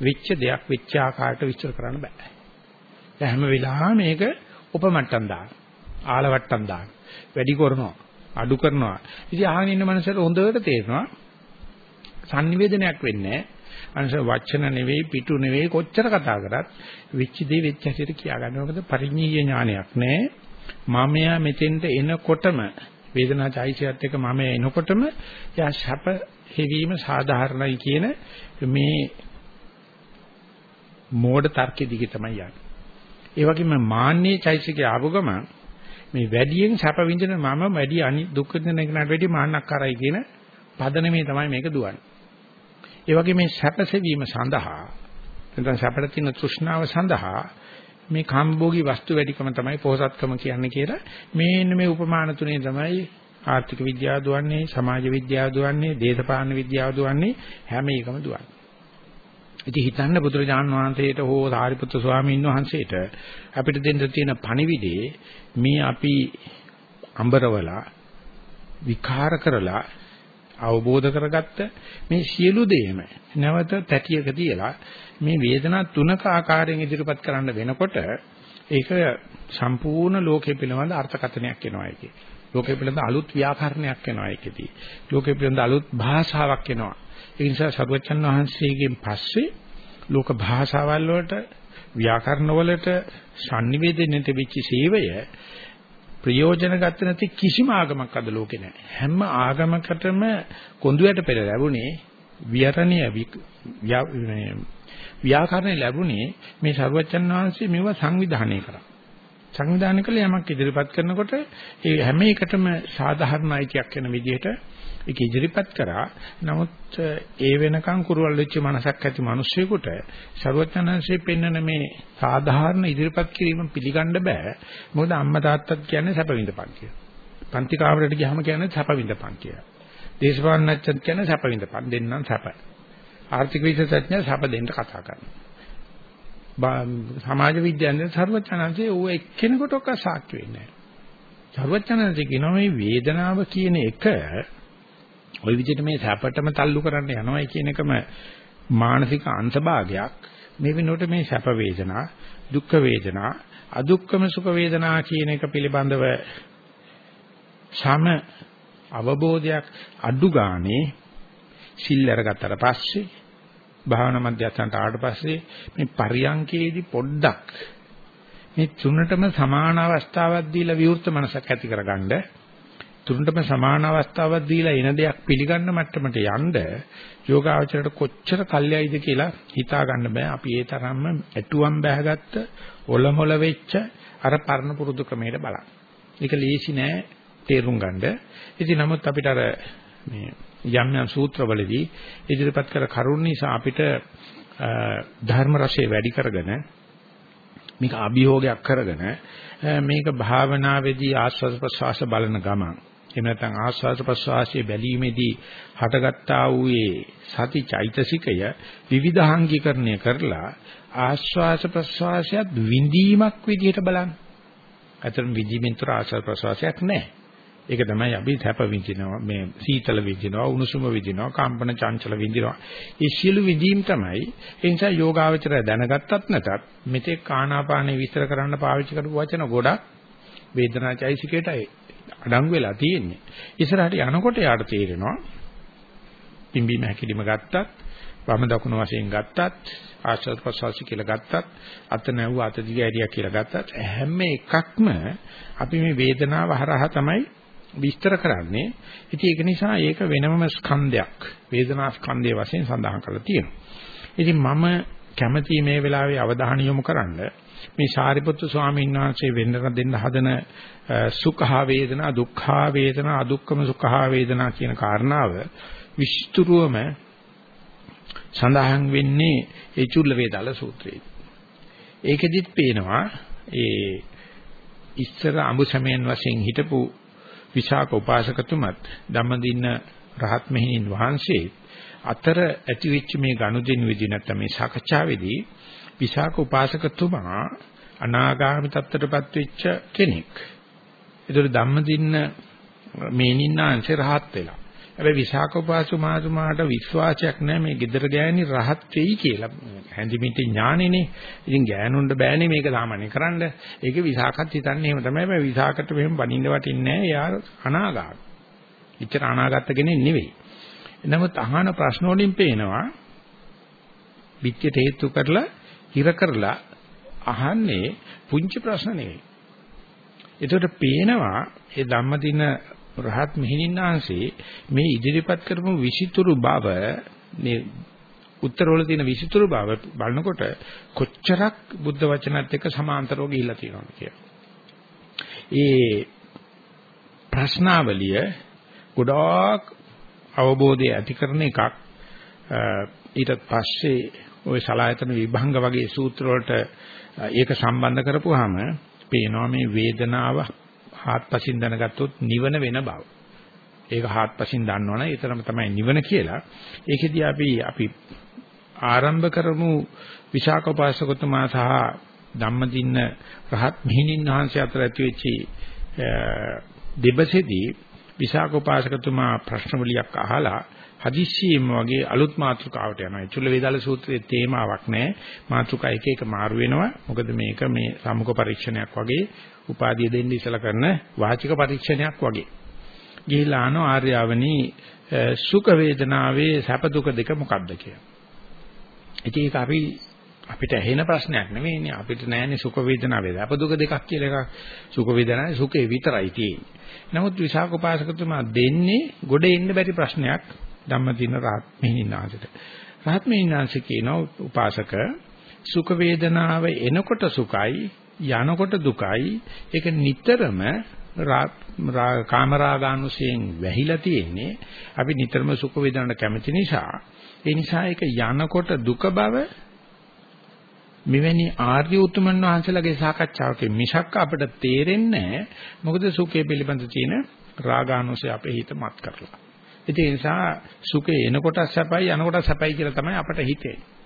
වෙච්ච දෙයක් වෙච්ච ආකාරයට විස්තර කරන්න බෑ. දැන් හැම වෙලාවෙම මේක උපමට්ටම් දාන, ආලවට්ටම් දාන, වැඩි කරනවා, අඩු කරනවා. ඉතින් අහගෙන ඉන්න මනසට හොඳට තේරෙනවා sannivedanayak වෙන්නේ අනස වචන නෙවෙයි පිටු නෙවෙයි කොච්චර කතා කරත් වෙච්ච දේ වෙච්ච හැටියට කියා ගන්න. මොකද පරිඤ්ඤය ඥානයක් නෑ. මමයා මෙතෙන්ට එනකොටම වේදනා චෛත්‍යයත් එක්ක මම එනකොටම යා ශප හෙවීම සාධාරණයි කියන මේ මෝඩ තර්කෙ දිගේ තමයි යන්නේ. ඒ වගේම මාන්නේ චෛත්‍යකේ ආපු ගමන් මේ වැඩියෙන් සැප විඳින මම වැඩි අනි දුක් විඳින කෙනාට වැඩි මාන්නක්කාරයි කියන පදනමේ තමයි මේක දුවන්නේ. ඒ වගේ මේ සැපසෙවීම සඳහා නැත්නම් සැපට තියෙන තෘෂ්ණාව සඳහා මේ කාම්භෝගී වස්තු වැඩිකම තමයි පොහසත්කම කියන්නේ කියලා මේන්න මේ උපමාන තුනේ තමයි ආර්ථික විද්‍යාව දුවන්නේ සමාජ විද්‍යාව දුවන්නේ දේශපාලන විද්‍යාව දුවන්නේ හැම එකම දුවන්නේ. ඉතින් හිතන්න බුදුරජාණන් වහන්සේට හෝ සාරිපුත්‍ර ස්වාමීන් වහන්සේට අපිට දෙන්න තියෙන පණිවිඩේ මේ අපි අඹරවලා විකාර කරලා අවබෝධ කරගත්ත මේ සියලු දේම නැවත තැටියක තියලා මේ වේදනා තුනක ආකාරයෙන් ඉදිරිපත් කරන්න වෙනකොට ඒක සම්පූර්ණ ලෝකෙ පිළිබඳ අර්ථකථනයක් එනවා ඒකේ. ලෝකෙ පිළිබඳ අලුත් ව්‍යාකරණයක් එනවා ඒකෙදී. ලෝකෙ පිළිබඳ අලුත් භාෂාවක් එනවා. ඒ නිසා සරුවචන් වහන්සේගෙන් පස්සේ ලෝක භාෂාවල් වලට ව්‍යාකරණ වලට sannivedanaට වෙච්ච සේවය ප්‍රයෝජන ගත නැති කිසිම ආගමක් අද ලෝකේ නැහැ. හැම ආගමකටම කොඳුයට පෙර ලැබුණේ විහරණීය ව්‍යාකරණය ලැබුණේ මේ සරුවචන් වහන්සේ මේව සංවිධානය කරා. සංවිධානය කළ යමක් ඉදිරිපත් කරනකොට ඒ හැම එකටම සාධාරණ අයිතියක් වෙන විදිහට ඒක ඉදිරිපත් කරා. නමුත් ඒ වෙනකන් කුරුවල් වෙච්ච මනසක් ඇති මිනිස්සෙකුට ਸਰවඥාන්සේ පෙන්වන මේ සාධාරණ ඉදිරිපත් කිරීම පිළිගන්න බෑ. මොකද අම්මා තාත්තත් කියන්නේ සැප විඳපන් කියලා. පන්ති කාමරයට ගියහම කියන්නේ සැප විඳපන් කියලා. දේශපාලනඥයන් කියන්නේ සැප විඳපන් දෙන්නම් සැප. ආර්ථික විශේෂඥයන් සැප දෙන්න කතා කරනවා. සමාජ විද්‍යාවේ ਸਰවඥාන්සේ ඌ එක්කෙනෙකුට ඔක්ක සාක්ෂි වෙන්නේ නැහැ. ਸਰවඥාන්සේ කියනවා මේ වේදනාව කියන එක ওই විදිහට මේ සැපටම තල්ලු කරන්න යනවායි කියන එකම මානසික අංශභාගයක්. මේ වෙනකොට මේ සැප වේදනා, දුක්ඛ වේදනා, අදුක්ඛම සුඛ වේදනා කියන එක පිළිබඳව සම අවබෝධයක් අඩු ගානේ සිල් අරගත්තට පස්සේ භාවනා මධ්‍යස්ථානට ආවට පස්සේ මේ පරියංකේදී පොඩ්ඩක් මේ තුනටම සමාන අවස්ථාවක් දීලා විවෘත මනසක් ඇති කරගන්න තුනටම සමාන අවස්ථාවක් දීලා එන දෙයක් පිළිගන්න මට්ටමට යන්න යෝගාචරයට කොච්චර කල්යයිද කියලා හිතා ගන්න බෑ අපි ඒ තරම්ම ඇටුවම් බෑගත්ත ඔලොමොල වෙච්ච අර පරණ පුරුදු ක්‍රමයට බලන්න. ඒක ලීසි නෑ තේරුම් ගන්න. ඉතින් නමුත් අපිට අර මේ යම් යම් සූත්‍රවලදී ඉදිරිපත් කර කරුණ නිසා අපිට ධර්ම රසය වැඩි කරගෙන මේක අභියෝගයක් කරගෙන මේක භාවනාවේදී ආස්වාද ප්‍රසවාස බලන ගමන් එහෙම නැත්නම් ආස්වාද ප්‍රසවාසයේ බැලීමේදී හටගත්තා වූ සති චෛතසිකය විවිධාංගීකරණය කරලා ආස්වාද ප්‍රසවාසයත් විඳීමක් විදිහට බලන්න. අතරම විඳීමෙන් තොර ආස්වාද ප්‍රසවාසයක් නැහැ. ඒක තමයි අපි සැප විඳිනවා මේ සීතල විඳිනවා උණුසුම විඳිනවා කම්පන චංචල විඳිනවා. ඒ සියලු විඳීම් තමයි ඒ නිසා යෝගාවචරය දැනගත්තත් නැතත් මෙතෙක් ආනාපානෙ විස්තර කරන්න පාවිච්චි කරපු වචන ගොඩක් වේදනාචෛසිකයට අඩංගු වෙලා තියෙන්නේ. ඉස්සරහට යනකොට යාට තේරෙනවා පිම්බීම හැකිලිම ගත්තත් වම දකුණු වශයෙන් ගත්තත් ආශ්වාස ප්‍රශ්වාස කියලා ගත්තත් අත නැව්ව අත දිග ඇරියා කියලා ගත්තත් හැම එකක්ම අපි මේ වේදනාව හරහා තමයි විස්තර කරන්නේ. ඉතින් ඒක නිසා ඒක වෙනම ස්කන්ධයක් වේදනා ස්කන්ධයේ වශයෙන් සඳහන් කරලා තියෙනවා. ඉතින් මම කැමැති මේ වෙලාවේ අවධානය යොමු කරන්න මේ සාරිපුත්තු ස්වාමීන් වහන්සේ වෙන්න දෙන්න හදන සුඛා වේදනා දුක්ඛා වේදනා අදුක්කම සුඛා වේදනා කියන කාරණාව විස්තරුවම සඳහන් වෙන්නේ ඒ චුල්ල වේදාල සූත්‍රයේ. ඒකෙදිත් පේනවා ඒ ඉස්සර අඹසමයන් වශයෙන් හිටපු විශාක උපාසකතුමත් ධම්මදින්න රහත් මෙහිණින් වහන්සේ අතර ඇතිවෙච්ච මේ ගනුදෙනු විදි නැත්නම් මේ සාකච්ඡාවේදී විශාක උපාසකතුමා අනාගාමි තත්ත්වයටපත් වෙච්ච කෙනෙක්. ඒතර ධම්මදින්න මේනින්නාංශේ රහත් වෙලා. හැබැයි විසාක උපාසුමාතුමාට විශ්වාසයක් නැහැ මේ gedara ගෑණි රහත් වෙයි කියලා. හැඳිමිටි ඥානෙනේ. ඉතින් ගෑනුන්ට බෑනේ මේක සාමාන්‍ය කරන්න. ඒක විසාකත් හිතන්නේ එහෙම තමයි. හැබැයි විසාකට මෙහෙම බනින්න වටින්නේ නැහැ. එයා අනාගාමී. ඉච්චර අනාගත කෙනෙක් නෙවෙයි. නමුත් අහන ප්‍රශ්න වලින් පේනවා පිටියට හේතු කරලා හිර කරලා අහන්නේ පුංචි ප්‍රශ්න නෙවෙයි. ඒකට පේනවා ඒ ධම්මදින රහත් මෙහිණින්නාංශේ මේ ඉදිරිපත් කරපු විසිතුරු බව මේ උත්තරවල තියෙන විසිතුරු බව බලනකොට කොච්චරක් බුද්ධ වචනත් එක්ක සමාන්තරව ගිහිල්ලා තියෙනවද කියලා. ඒ ප්‍රශ්නාවලිය ගොඩාක් අවබෝධය ඇති කරන එකක් ඊට පස්සේ ওই සලායතන විභංග වගේ සූත්‍ර වලට ඒක සම්බන්ධ කරපුවාම පේනවා මේ වේදනාව හාත්පසින් දැනගත්තොත් නිවන වෙන බව. ඒක හාත්පසින් දන්නවනේ ඒතරම තමයි නිවන කියලා. ඒකෙදී අපි අපි ආරම්භ කරමු විශාකෝපාසකතුමා සහ ධම්මදින්න රහත් මිහිණින් වහන්සේ අතර ඇති වෙච්ච දෙබසෙදී විශාකෝපාසකතුමා ප්‍රශ්න වලියක් අහලා හදිස්සියෙම වගේ අලුත් මාතෘකාවට යනවා. චුල්ල වේදාල සූත්‍රයේ තේමාවක් නැහැ. මාතෘකා එක එක මාරු වෙනවා. මොකද මේක මේ සම්මුඛ පරීක්ෂණයක් වගේ උපාධිය දෙන්න ඉසලා කරන වාචික පරීක්ෂණයක් වගේ. ගිහිලා අනෝ ආර්යවනි සුඛ වේදනාවේ සැප දුක දෙක මොකක්ද කියලා. ඉතින් ඒක අපි අපිට ඇහෙන ප්‍රශ්නයක් නෙවෙයිනේ අපිට නෑනේ සුඛ වේදනාවේ සැප දුක දෙකක් කියලා එකක් සුඛ වේදනාවේ සුඛේ විතරයි තියෙන්නේ. නමුත් විසාක උපාසකතුමා දෙන්නේ ගොඩ එන්න බැරි ප්‍රශ්නයක් ධම්මදින රහත් මෙහිණාසට. රහත් මෙහිණාස කියන උපාසක සුඛ වේදනාව එනකොට සුඛයි යනකොට දුකයි ඒක නිතරම කාමරාගානුසයෙන් වැහිලා තියෙන්නේ අපි නිතරම සුඛ වේදනට කැමති නිසා ඒ නිසා ඒක යනකොට දුක බව මෙවැනි ආර්ය උතුමන් වහන්සේලාගේ සාකච්ඡාවකින් මිසක් අපිට තේරෙන්නේ මොකද සුඛය පිළිබඳ තියෙන රාගානුසය අපේ හිත මත් කරලා. ඒ නිසා සුඛය එනකොට සැපයි යනකොට සැපයි කියලා තමයි අපට හිතෙන්නේ.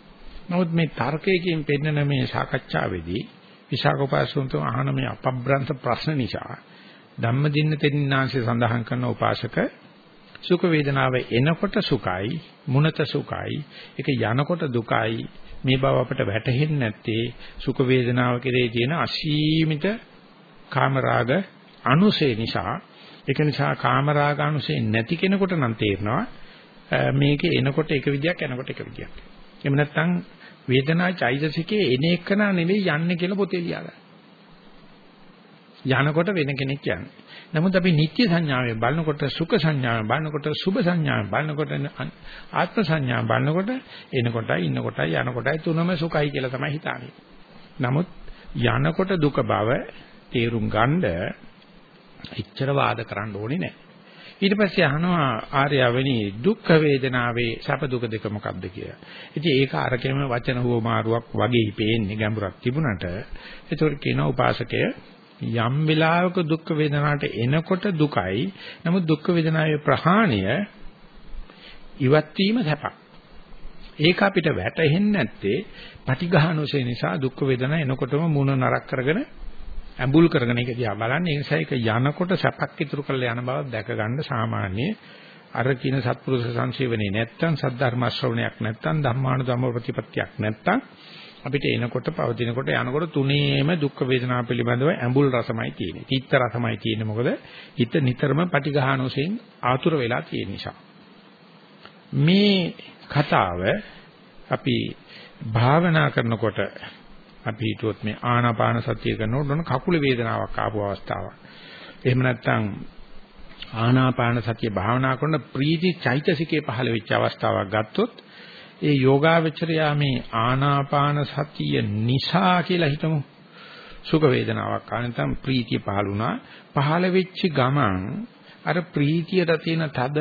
නමුත් මේ තර්කයෙන් පෙන්නන මේ සාකච්ඡාවේදී විශාකෝපාසුන්තු අහන මේ අපබ්‍රන්ත ප්‍රශ්න නිසා ධම්මදින්න තෙන්නාංශය සඳහන් කරන උපාසක සුඛ වේදනාව එනකොට සුඛයි මුනත සුඛයි ඒක යනකොට දුකයි මේ බව අපට වැටහෙන්නේ නැත්තේ සුඛ වේදනාව කෙරේ තියෙන අසීමිත කාමරාග අනුසය නිසා ඒක නිසා කාමරාග අනුසය නැති කෙනෙකුට නම් තේරෙනවා මේකේ එනකොට එක විදියක් යනකොට එක විදියක්. එහෙම නැත්නම් වේදනා චෛතසිකයේ එන එකන නෙවෙයි යන්නේ කියලා පොතේ ලියාගන්න. යනකොට වෙන කෙනෙක් යන්නේ. නමුත් අපි නිත්‍ය සංඥාවෙන් බලනකොට සුඛ සංඥාවෙන් බලනකොට සුභ සංඥාවෙන් බලනකොට ආත්ම සංඥාවෙන් බලනකොට එනකොටයි ඉන්නකොටයි යනකොටයි තුනම සුඛයි කියලා තමයි හිතන්නේ. නමුත් යනකොට දුක බව තේරුම් ගන්න එච්චර වාද කරන්න ඕනේ නැහැ. ඊට පස්සේ අහනවා ආර්යවෙනි දුක් වේදනාවේ සැප දුක දෙක මොකක්ද කියලා. ඉතින් ඒක අරකෙම වචන හුව මාරුවක් වගේ පේන්නේ ගැඹුරක් තිබුණට ඒතකොට කියනවා උපාසකය යම් වෙලාවක දුක් වේදනාවට එනකොට දුකයි. නමුත් දුක් වේදනාවේ ප්‍රහාණය ඉවත් වීම සැපක්. ඒක අපිට වැටහෙන්නේ නැත්තේ පටිඝානෝසය නිසා දුක් වේදනා එනකොටම මුණ නරක් කරගෙන ඇඹුල් කරගෙන ඒක දිහා බලන්නේ ඒ නිසා ඒක යනකොට සැපක් ඉතුරු කරලා යන බව දැක ගන්න සාමාන්‍ය අර කින සත්පුරුෂ සංසේවනේ නැත්තම් සද්ධර්ම ශ්‍රවණයක් නැත්තම් ධර්මානුධම්ම ප්‍රතිපත්තියක් නැත්තම් අපිට එනකොට පවතිනකොට යනකොට තුනේම දුක් වේදනා පිළිබඳව ඇඹුල් රසමයි තියෙන්නේ. තිත්ත රසමයි තියෙන්නේ. මොකද හිත නිතරම පටිඝානෝසෙන් ආතුර වෙලා තියෙන නිසා. මේ කතාව අපි භාවනා කරනකොට අපි හිතුවොත් මේ ආනාපාන සතිය කරනකොට උන කකුල වේදනාවක් ආපු අවස්ථාවක්. එහෙම නැත්නම් ආනාපාන සතිය භාවනා කරන ප්‍රීති චෛතසිකේ පහළ වෙච්ච අවස්ථාවක් ගත්තොත් ඒ යෝගාවචරයා මේ ආනාපාන සතිය නිසා කියලා හිතමු. සුඛ වේදනාවක් ආ නැත්නම් ප්‍රීතිය පහළ වුණා. පහළ වෙච්ච ගමන් අර ප්‍රීතියට තියෙන තද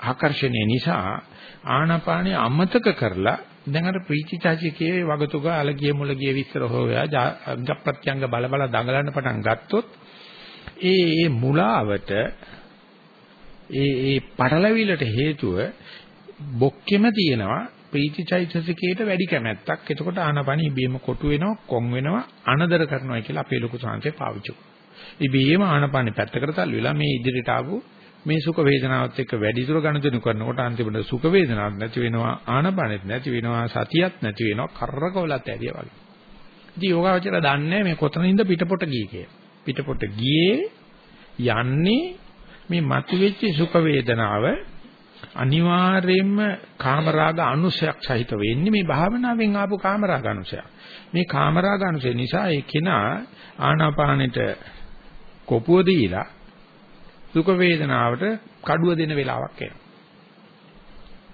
ආකර්ෂණය නිසා ආනාපානිය අමතක කරලා දැන් අර ප්‍රීතිචාචිකයේ වගතුග අලගිය මුලගිය විස්තර හොයා අංග ප්‍රත්‍යංග බල බල දඟලන්න පටන් ගත්තොත් ඒ ඒ මුලාවට ඒ ඒ පටලවිලට හේතුව බොක්කෙම තියෙනවා ප්‍රීතිචෛතසිකයට වැඩි කැමැත්තක්. එතකොට ආනපනී ඉබේම කොටු වෙනවා, කොන් වෙනවා, අනදර කරනවා කියලා අපේ ලොකු සංහසේ පාවිච්චි කරනවා. ඉබේම ආනපනී පැත්තකට තල්ලු වෙලා මේ ඉදිරියට ආපු මේ සුඛ වේදනාවත් එක්ක වැඩි දුර ගනුදෙනු කරනකොට අන්තිමට සුඛ වේදනාවක් නැති වෙනවා, ආනපනෙත් නැති වෙනවා, සතියක් නැති වෙනවා, කරරකවලත් ඇරිය වගේ. ඉතින් යෝගාවචර දන්නේ මේ කොතනින්ද පිටපොට ගියේ කියලා. පිටපොට ගියේ යන්නේ මේ මතුවෙච්ච සුඛ වේදනාව අනිවාර්යයෙන්ම කාමරාග අනුසයක් සහිත වෙන්නේ මේ භාවනාවෙන් ආපු කාමරාග අනුසයක්. මේ කාමරාග අනුසය නිසා ඒ කෙනා ආනාපානෙට කොපුව දීලා සුඛ වේදනාවට කඩුව දෙන වෙලාවක් එනවා.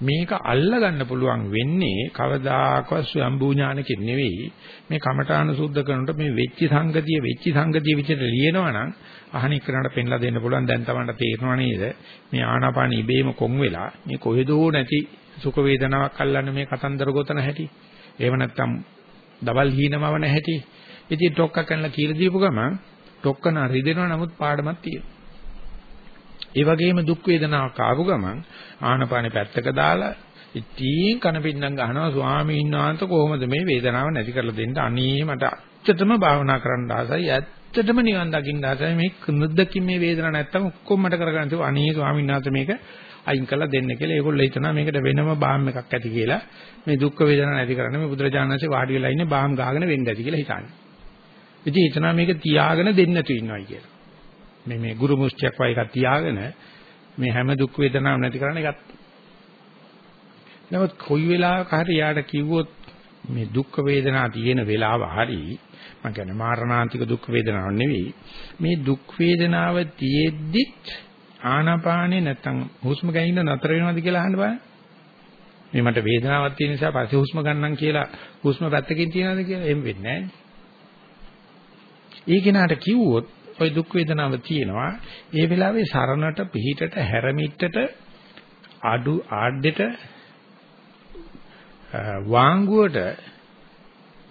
මේක අල්ල ගන්න පුළුවන් වෙන්නේ කවදාකවත් ස්වයම්බූ ඥානකින් නෙවෙයි. මේ කමඨාන සුද්ධ කරනකොට මේ වෙච්ච සංගතිය වෙච්ච සංගතිය විදිහට ලියනවා නම් අහන ඉක්‍රනට පෙන්ලා දෙන්න පුළුවන්. දැන් තමන්ට තේරෙනව නේද? මේ ආනාපාන ඉබේම කොන් වෙලා මේ කොහෙදෝ නැති සුඛ වේදනාවක් අල්ලන්න මේ කතන්දර ගොතන හැටි. එහෙම නැත්නම් දවල් හීනමව නැහැටි ඉතින් ටොක්ක කරලා කියලා දීපු ගමන් ටොක්කන රිදෙනවා. නමුත් පාඩමක් තියෙනවා. ඒ වගේම දුක් වේදනාවක් ආපු ගමන් ආනපානෙ පැත්තක දාලා ඉතින් කනපින්නම් ගහනවා ස්වාමීන් වහන්සේ කොහොමද මේ වේදනාව නැති කරලා දෙන්න අනේ මට ඇත්තටම භාවනා කරන්න ආසයි ඇත්තටම නිවන් දකින්න ආසයි මේ කුණුද්දකින් මේ වේදනාව නැත්තම් ඔක්කොම මට කරගන්න තියෙනවා අනේ ස්වාමීන් වහන්සේ මේක අයින් කරලා දෙන්න කියලා ඒගොල්ලෝ හිතනවා මේකට වෙනම බාම් එකක් ඇති කියලා මේ දුක් වේදනා නැති කරන්න මේ බුදුරජාණන්සේ වාඩි වෙලා ඉන්නේ බාම් ගාගෙන වෙන්න ඇති කියලා හිතන්නේ. ඉතින් හිතනවා මේක තියාගෙන දෙන්න නැතු ඉන්නවයි කියලා. මේ මේ ගුරු මුස්තියක් වගේ එකක් තියාගෙන මේ හැම දුක් වේදනාවක් නැති කරන්න එකත් නමුත් කොයි වෙලාවක හරි යාට කිව්වොත් මේ දුක් වේදනා තියෙන වෙලාව හරි මම කියන්නේ මාරණාන්තික දුක් වේදනාවක් නෙවෙයි මේ දුක් වේදනාව තියෙද්දිත් ආනාපානේ නැත්තම් හුස්ම ගැනීම නතර වෙනවද කියලා අහන්න බලන්න. මේ මට වේදනාවක් තියෙන නිසා පස්සේ හුස්ම ගන්නම් කියලා හුස්ම පැත්තකින් තියනවාද කියලා එහෙම වෙන්නේ නැහැ. ඒ කෙනාට කිව්වොත් ওই දුක් වේදනාව තියෙනවා. ඒ වෙලාවේ සරණට පිහිටට හැරමිටට අඩු ආඩෙට වාංගුවට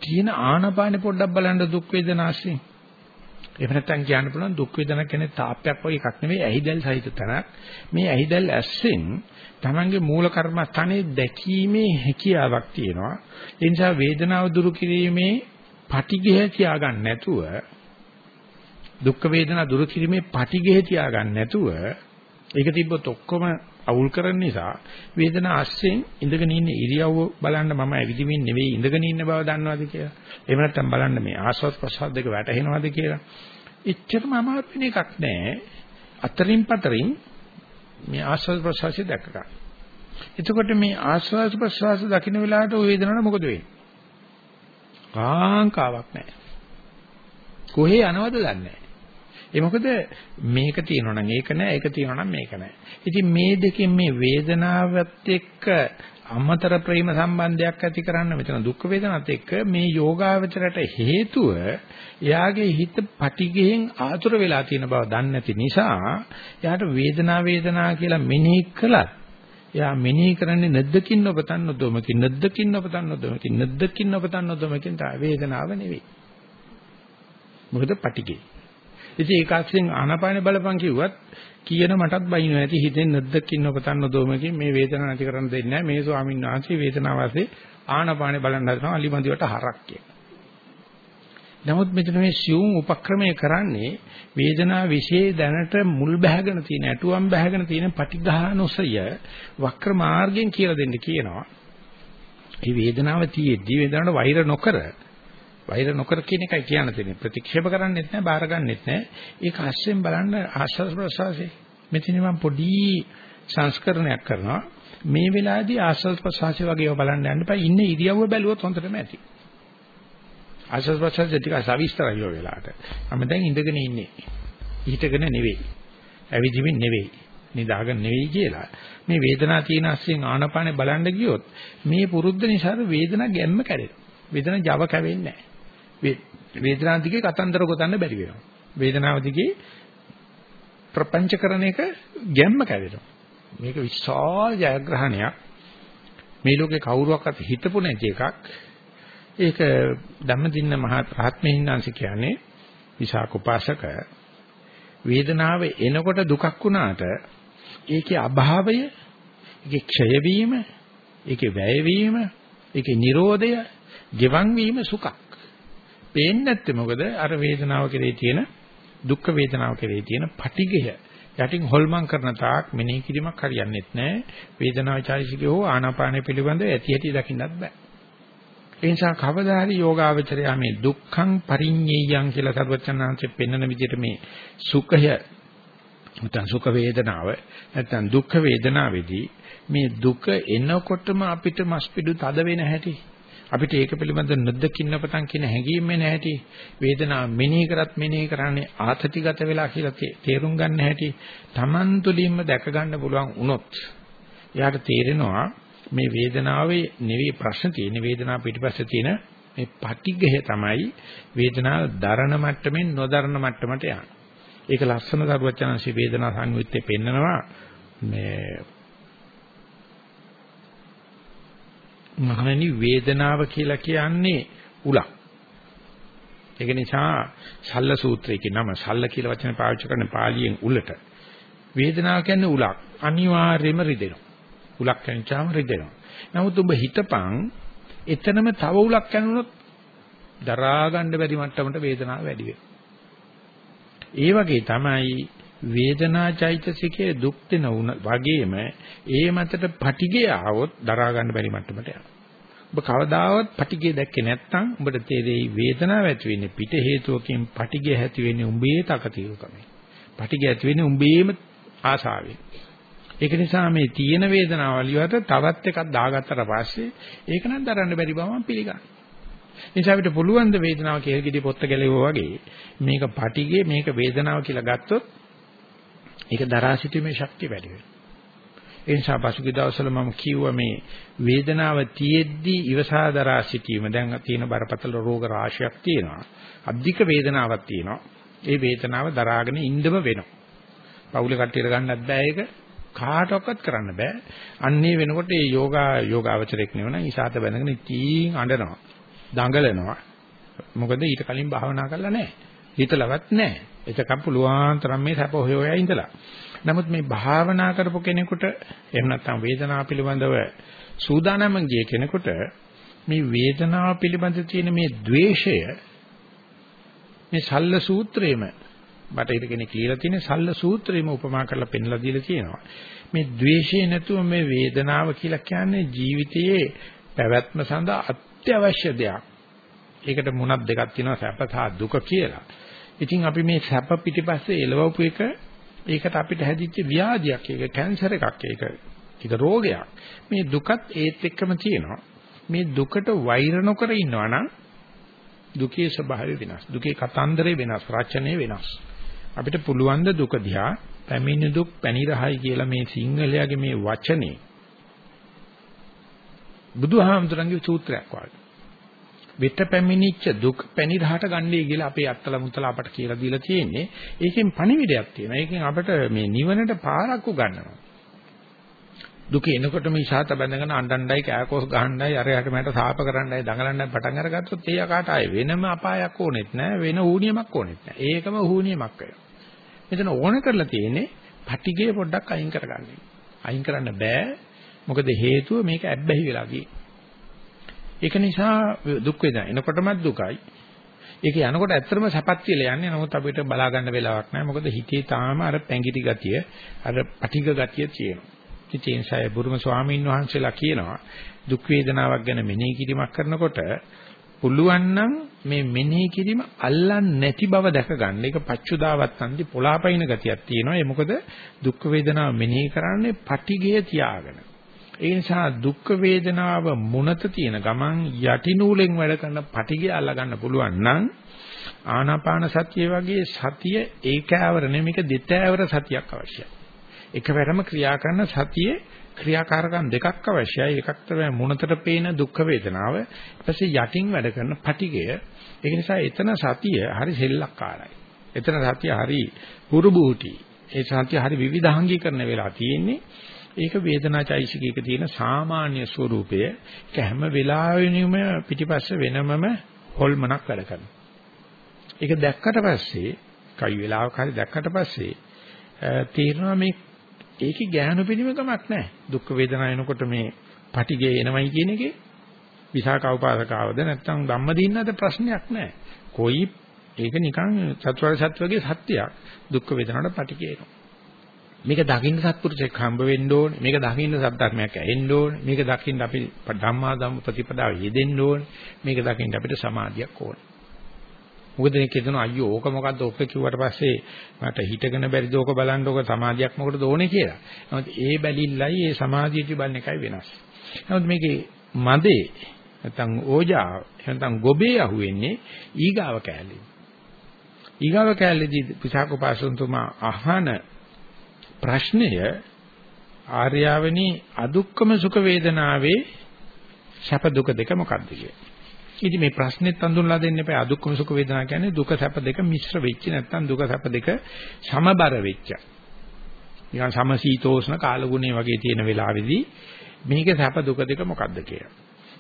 තියෙන ආනපානෙ පොඩ්ඩක් බලන්න දුක් වේදනාස්යෙන්. එහෙම නැත්නම් කියන්න පුළුවන් දුක් වේදනා කියන්නේ තාප්පයක් වගේ එකක් නෙවෙයි ඇහිදල් සහිත තැනක්. මේ ඇහිදල් ඇස්සෙන් Tamange මූල කර්මස්ථානයේ දැකීමේ හැකියාවක් තියෙනවා. ඒ නිසා වේදනාව දුරු කිරීමේ පටිඝය තියාගන්න නැතුව දුක් වේදනා දුරු කිරීමේ පටිඝය තියාගන්න නැතුව ඒක තිබ්බොත් ඔක්කොම අවුල් කරන නිසා වේදනා අස්සෙන් ඉඳගෙන ඉන්න ඉරියව්ව බලන්න මම ඇවිදිමින් නෙවෙයි ඉඳගෙන ඉන්න බව දන්නවද කියලා. එහෙම නැත්නම් බලන්න මේ ආස්වාද ප්‍රසාද දෙක වැටහෙනවද කියලා. එච්චරම අමාරු වෙන එකක් නෑ. අතරින් පතරින් මේ ආස්වාද ප්‍රසවාසය දැක ගන්න. එතකොට මේ ආස්වාද ප්‍රසවාස දකින්න වෙලාවට ওই වේදනාවට මොකද වෙන්නේ? කාංකාවක් නැහැ. කොහේ යනවද දන්නේ නැහැ. ඒ මොකද මේක තියෙනවා නම් ඒක නෑ ඒක තියෙනවා නම් මේක නෑ. ඉතින් මේ දෙකෙන් මේ වේදනාවත් එක්ක අමතර ප්‍රේම සම්බන්ධයක් ඇති කරන්න මෙතන දුක් වේදනත් එක්ක මේ යෝගාවචරයට හේතුව එයාගේ හිත පටිගෙන් ආතුර වෙලා තියෙන බව දන්නේ නැති නිසා එයාට වේදනා වේදනා කියලා මෙනෙහි කළත් එයා මෙනෙහි කරන්නේ නැද්දකින් ඔබතන් නොදොමකින් නැද්දකින් ඔබතන් නොදොමකින් නැද්දකින් ඔබතන් නොදොමකින් තමයි වේදනාව නෙවෙයි මොකද පටිගේ ඉතින් ඒක අස්සෙන් ආනාපාන බලපං කිව්වත් කියන මටත් බයින නැති හිතෙන් නැද්දකින් ඔබතන් නොදොමකින් මේ වේදනාව නැති කරන්න දෙන්නේ නැහැ මේ ස්වාමීන් වහන්සේ වේදනාව ඇසේ ආනාපානේ බලන්න හදනවා අලිමන්දිවට හරක් කියලා. නමුත් මෙතන මේ සියුම් උපක්‍රමය කරන්නේ වේදනා વિશે දැනට මුල් බැහැගෙන තියෙන ඇටුවම් බැහැගෙන තියෙන පටිඝානොසය වක්‍ර මාර්ගයෙන් කියලා දෙන්න කියනවා. මේ වේදනාව තියෙද්දි වේදනාවට වෛර නොකර වෛර නොකර කියන එකයි කියන්න තියෙන්නේ. ප්‍රතික්ෂේප කරන්නෙත් නැහැ, බාර ගන්නෙත් නැහැ. ඒක අස්සෙන් බලන්න ආස්වාද ප්‍රසවාසයේ. මෙතන මම පොඩි සංස්කරණයක් කරනවා. මේ වෙලාවේදී ආස්වාද ප්‍රසවාසය වගේ ඒවා බලන්න යන්න එපා. ඉන්න ඉරියව්ව බැලුවොත් හොඳටම ඇති. ආස්වාද ප්‍රසවාසය ටික සවිස්තරයි ඔය වෙලාවට. මම දැන් ඉඳගෙන ඉන්නේ. හිටගෙන නෙවෙයි. ඇවිදිමින් නෙවෙයි. නිදාගෙන නෙවෙයි කියලා. මේ වේදනාව තියෙන අස්සෙන් ආනපානේ බලන්න ගියොත් මේ පුරුද්ද නිසා වේදනාව ගැම්ම කැඩෙනවා. වේදනාව Java කැවෙන්නේ නැහැ. වේදනාව දිගේ කතන්දර ගොතන්න බැරි වෙනවා. වේදනාව දිගේ ප්‍රපංච කරන එක ගැම්ම කැවෙනවා. මේක විශාල ජයග්‍රහණයක්. මේ ලෝකේ කවුරුවක්වත් හිතපු නැති එකක්. ඒක ධම්මදින්න මහත් රහත්මහින්නාංශ කියන්නේ විසාක උපාසක වේදනාව එනකොට දුකක් වුණාට ඒකේ අභාවය, ඒකේ ක්ෂය වීම, ඒකේ වැය වීම, ඒකේ Nirodhaය, ගෙවන් වීම සුඛක්. පේන්නේ නැත්තේ මොකද? අර වේදනාව කෙරේ තියෙන දුක් වේදනාව කෙරේ තියෙන පටිඝය යටින් හොල්මන් කරන තාක් මෙනෙහි කිරීමක් හරියන්නේත් නැහැ. වේදනාව චෛසිකේ හෝ ආනාපානය පිළිබඳ ඇති ඇති දකින්නත් බෑ. ඒ නිසා කවදා හරි යෝගාවචරය මේ දුක්ඛං පරිඤ්ඤයං කියලා සර්වචන්නාංශයෙන් පෙන්වන විදිහට මේ සුඛය නැත්නම් සුඛ වේදනාව නැත්නම් දුක්ඛ වේදනාවේදී මේ දුක එනකොටම අපිට මස්පිඩු තද වෙන හැටි අපිට ඒක පිළිබඳ නොදකින්න පතන් කියන හැඟීම නැහැටි වේදනාව මෙනෙහි කරත් මෙනෙහි කරන්නේ ආතතිගත වෙලා කියලා තේරුම් ගන්න හැටි Taman තුලින්ම දැක ගන්න පුළුවන් වුණොත් එයාට තේරෙනවා මේ වේදනාවේ නෙවෙයි ප්‍රශ්න තියෙන්නේ වේදනාව පිටිපස්සේ තියෙන මේ පටිඝය තමයි වේදනාව දරණ මට්ටමින් නොදරණ මට්ටමට යන්නේ. ඒක ලස්සන දරුවචනංශී වේදනා සංයුත්තේ පෙන්නනවා මේ මහණනි වේදනාව කියලා කියන්නේ උලක්. ඒක නිසා සල්ල සූත්‍රයේ නම සල්ල කියලා වචන පාවිච්චි කරන පාලියෙන් උලට. වේදනාව කියන්නේ උලක්. අනිවාර්යයෙන්ම රිදෙනවා. උලක් කැංචාම රිදෙනවා. නමුත් ඔබ හිතපන් එතනම තව උලක් කැණුනොත් දරා ගන්න බැරි මට්ටමට වේදනාව වැඩි වෙනවා. ඒ වගේ තමයි වේදනා චෛතසිකයේ දුක් දෙන වගේම ඒ මතට පටිගය આવොත් දරා ගන්න බැරි මට්ටමට යනවා. ඔබ කවදාවත් පටිගය දැක්කේ නැත්නම් ඔබට තේරෙයි වේදනාව ඇති වෙන්නේ පිට හේතුවකින් පටිගය ඇති වෙන්නේ උඹේ තකතිරුකමෙන්. පටිගය ඇති වෙන්නේ උඹේම ආසාවෙන්. ඒක නිසා මේ තියෙන වේදනාවල් වලට තවත් එකක් දාගත්තට පස්සේ ඒක නම් දරන්න බැරි බව මම පිළිගන්නවා. නිසා අපිට පුළුවන් ද වේදනාව කියලා කිඩි පොත්ත ගැලෙවුවා වගේ මේක පටිගේ මේක වේදනාව කියලා ගත්තොත් ඒක දරා සිටීමේ ශක්තිය වැඩි වෙනවා. ඒ නිසා පසුගිය දවස්වල මම කිව්වා මේ වේදනාව තියෙද්දී ඉවසා දරා සිටීම දැන් තියෙන බරපතල රෝග රාශියක් තියෙනවා. අධික වේදනාවක් තියෙනවා. ඒ වේදනාව දරාගෙන ඉන්නම වෙනවා. පවුලේ කට්ටියට ගන්නත් බෑ ඒක. කාටවත් කරන්න බෑ. අන්නේ වෙනකොට මේ යෝගා යෝගාවචරයක් නෙවෙන ඉසాత බැඳගෙන ඉතින් අඬනවා. දඟලනවා. මොකද ඊට කලින් භාවනා කරලා නැහැ. හිතලවත් නැහැ. එතකම් පුළුවන් තරම් මේ සැප හොය හොය ඉඳලා. නමුත් මේ භාවනා කරපු කෙනෙකුට එහෙම නැත්නම් වේදනාව පිළිබඳව සූදානම් ගිය කෙනෙකුට මේ වේදනාව පිළිබඳ තියෙන මේ द्वේෂය මේ සල්ල සූත්‍රයේම බටහිර කෙනෙක් කියලා තියෙන සල්ල සූත්‍රයේම උපමා කරලා පෙන්ලා දීලා තියෙනවා. මේ द्वේෂය නැතුව මේ වේදනාව කියලා කියන්නේ ජීවිතයේ පැවැත්ම සඳහා අත්‍යවශ්‍ය දෙයක්. ඒකට මුණක් දෙකක් තියෙනවා සැප සහ දුක කියලා. ඉතින් අපි මේ සැප පිටිපස්සේ එළවපු එක ඒකට අපිට හැදිච්ච ව්‍යාධියක් ඒක කැන්සර් එකක් ඒක ඒක රෝගයක්. මේ දුකත් ඒත් එක්කම තියෙනවා. මේ දුකට වෛර නොකර ඉන්නවා නම් දුකේ ස්වභාවය වෙනස්. දුකේ කතන්දරේ වෙනස්, රචනය වෙනස්. අපිට පුළුවන් ද දුක දිහා පැමිණි දුක් පැනිරහයි කියලා මේ සිංහලයාගේ මේ වචනේ බුදුහාමුදුරන්ගේ සූත්‍රයක් වගේ. වෙත පැමිණිච්ච දුක් පැනිරහට ගන්නේ කියලා අපේ අත්තල මුත්තල අපට කියලා දීලා තියෙන්නේ. ඒකෙන් පණිවිඩයක් තියෙනවා. ඒකෙන් අපට මේ නිවනට පාරක් උගන්වනවා. දුක එනකොටම ඉසాత බැඳගෙන අඬණ්ඩයි කෑකොස් ගහන්නයි අරයට මට සාප කරන්නයි දඟලන්නයි පටන් අරගත්තොත් ඒ යකාට ආයේ වෙනම අපායක් ඕනෙත් නැහැ වෙන ඌනියමක් ඕනෙත් නැහැ ඒකම ඌනියමක් වෙනවා මෙතන ඕන කරලා තියෙන්නේ පටිගේ පොඩ්ඩක් අයින් කරගන්න අයින් කරන්න බෑ මොකද හේතුව මේක ඇබ්බැහි වෙලා ඒක නිසා දුක් වේදනා එනකොටමත් දුකයි ඒක යනකොට ඇත්තටම සැපත් කියලා යන්නේ නමුත් අපිට බලා ගන්න වෙලාවක් නැහැ මොකද හිතේ තාම අර පැංගිටි ගතිය අර පටිග ගතිය තියෙනවා ඉතින් ඒ නිසා බුදුම ස්වාමීන් වහන්සේලා කියනවා දුක් වේදනාවක් ගැන මෙනෙහි කිරීමක් කරනකොට පුළුවන් නම් මේ මෙනෙහි කිරීම අල්ලන්නේ නැති බව දැක ගන්න. ඒක පච්චුදාවත්තන්දි පොලාපයින් ගතියක් තියෙනවා. ඒ මොකද දුක් වේදනාව මෙනෙහි කරන්නේ පටිගය තියාගෙන. ඒ නිසා දුක් වේදනාව මුනත තියෙන ගමන් යටි නූලෙන් වැඩ කරන පටිගය අල්ල ගන්න පුළුවන් නම් ආනාපාන සතිය වගේ සතිය ඒකෑවර නෙමෙයික දෙතෑවර සතියක් අවශ්‍යයි. එකවරම ක්‍රියා කරන සතියේ ක්‍රියාකාරකම් දෙකක් අවශ්‍යයි. එකක් තමයි මුණතට පේන දුක් වේදනාව. ඊපස්සේ යටින් වැඩ කරන පටිගය. ඒක නිසා එතන සතිය හරි සෙල්ලක්කාරයි. එතන සතිය හරි පුරුබූටි. ඒ සතිය හරි විවිධාංගීකරණ වෙලා තියෙන්නේ. ඒක වේදනාචෛසිකයක තියෙන සාමාන්‍ය ස්වરૂපය. ඒක හැම වෙලාවෙම පිටිපස්ස වෙනමම හොල්මනක් වැඩ කරනවා. ඒක දැක්කට පස්සේ කයි වෙලාවක හරි දැක්කට පස්සේ තේරෙනවා මේ ඒකේ ගැහණු පිළිම ගමක් නැහැ. දුක් වේදනා එනකොට මේ පටිගේ එනවයි කියන එකේ විසාක උපාසකාවද නැත්නම් ධම්මදින්නද ප්‍රශ්නයක් නැහැ. කොයි ඒක නිකන් චතුරාර්ය සත්‍යයේ සත්‍යයක්. දුක් වේදනාවට පටිගේ එනවා. මේක දකින්න සත්පුරුෂයෙක් හම්බ වෙන්න ඕනේ. මේක දකින්න සද්ධර්මයක් ඇහෙන්න ඕනේ. මේක දකින්න අපි ධම්මා ධම්ම ප්‍රතිපදාව යෙදෙන්න ඕනේ. මේක දකින්න අපිට සමාධියක් ඕනේ. මොකද මේ කියනවා අයියෝ ඕක මොකද්ද ඔක කිව්වට පස්සේ මට හිතගෙන බැරිද ඕක බලන්න ඕක සමාධියක් මොකටද ඕනේ කියලා. නමුත් ඒ බැලිල්ලයි ඒ සමාධියටි බලන එකයි වෙනස්. නමුත් මේකේ මදේ නැත්නම් ඕජා නැත්නම් ගොබේ අහුවෙන්නේ ඊගාව කැලේ. ඊගාව කැලේදී පිසාකෝපාසුන්තුමා අහන ප්‍රශ්නය ආර්යාවනි අදුක්කම සුඛ වේදනාවේ සැප දුක දෙක මොකක්ද කියලා. ඉතින් මේ ප්‍රශ්නෙත් අඳුනලා දෙන්න එපා. අදුක්කම සුඛ වේදනා කියන්නේ දුක සැප දෙක මිශ්‍ර වෙච්ච නැත්නම් දුක සැප දෙක සමබර වෙච්ච. නිකන් සමශීතෝෂ්ණ කාලගුණේ වගේ තියෙන වෙලාවේදී මේක සැප දුක දෙක මොකක්ද කියලා.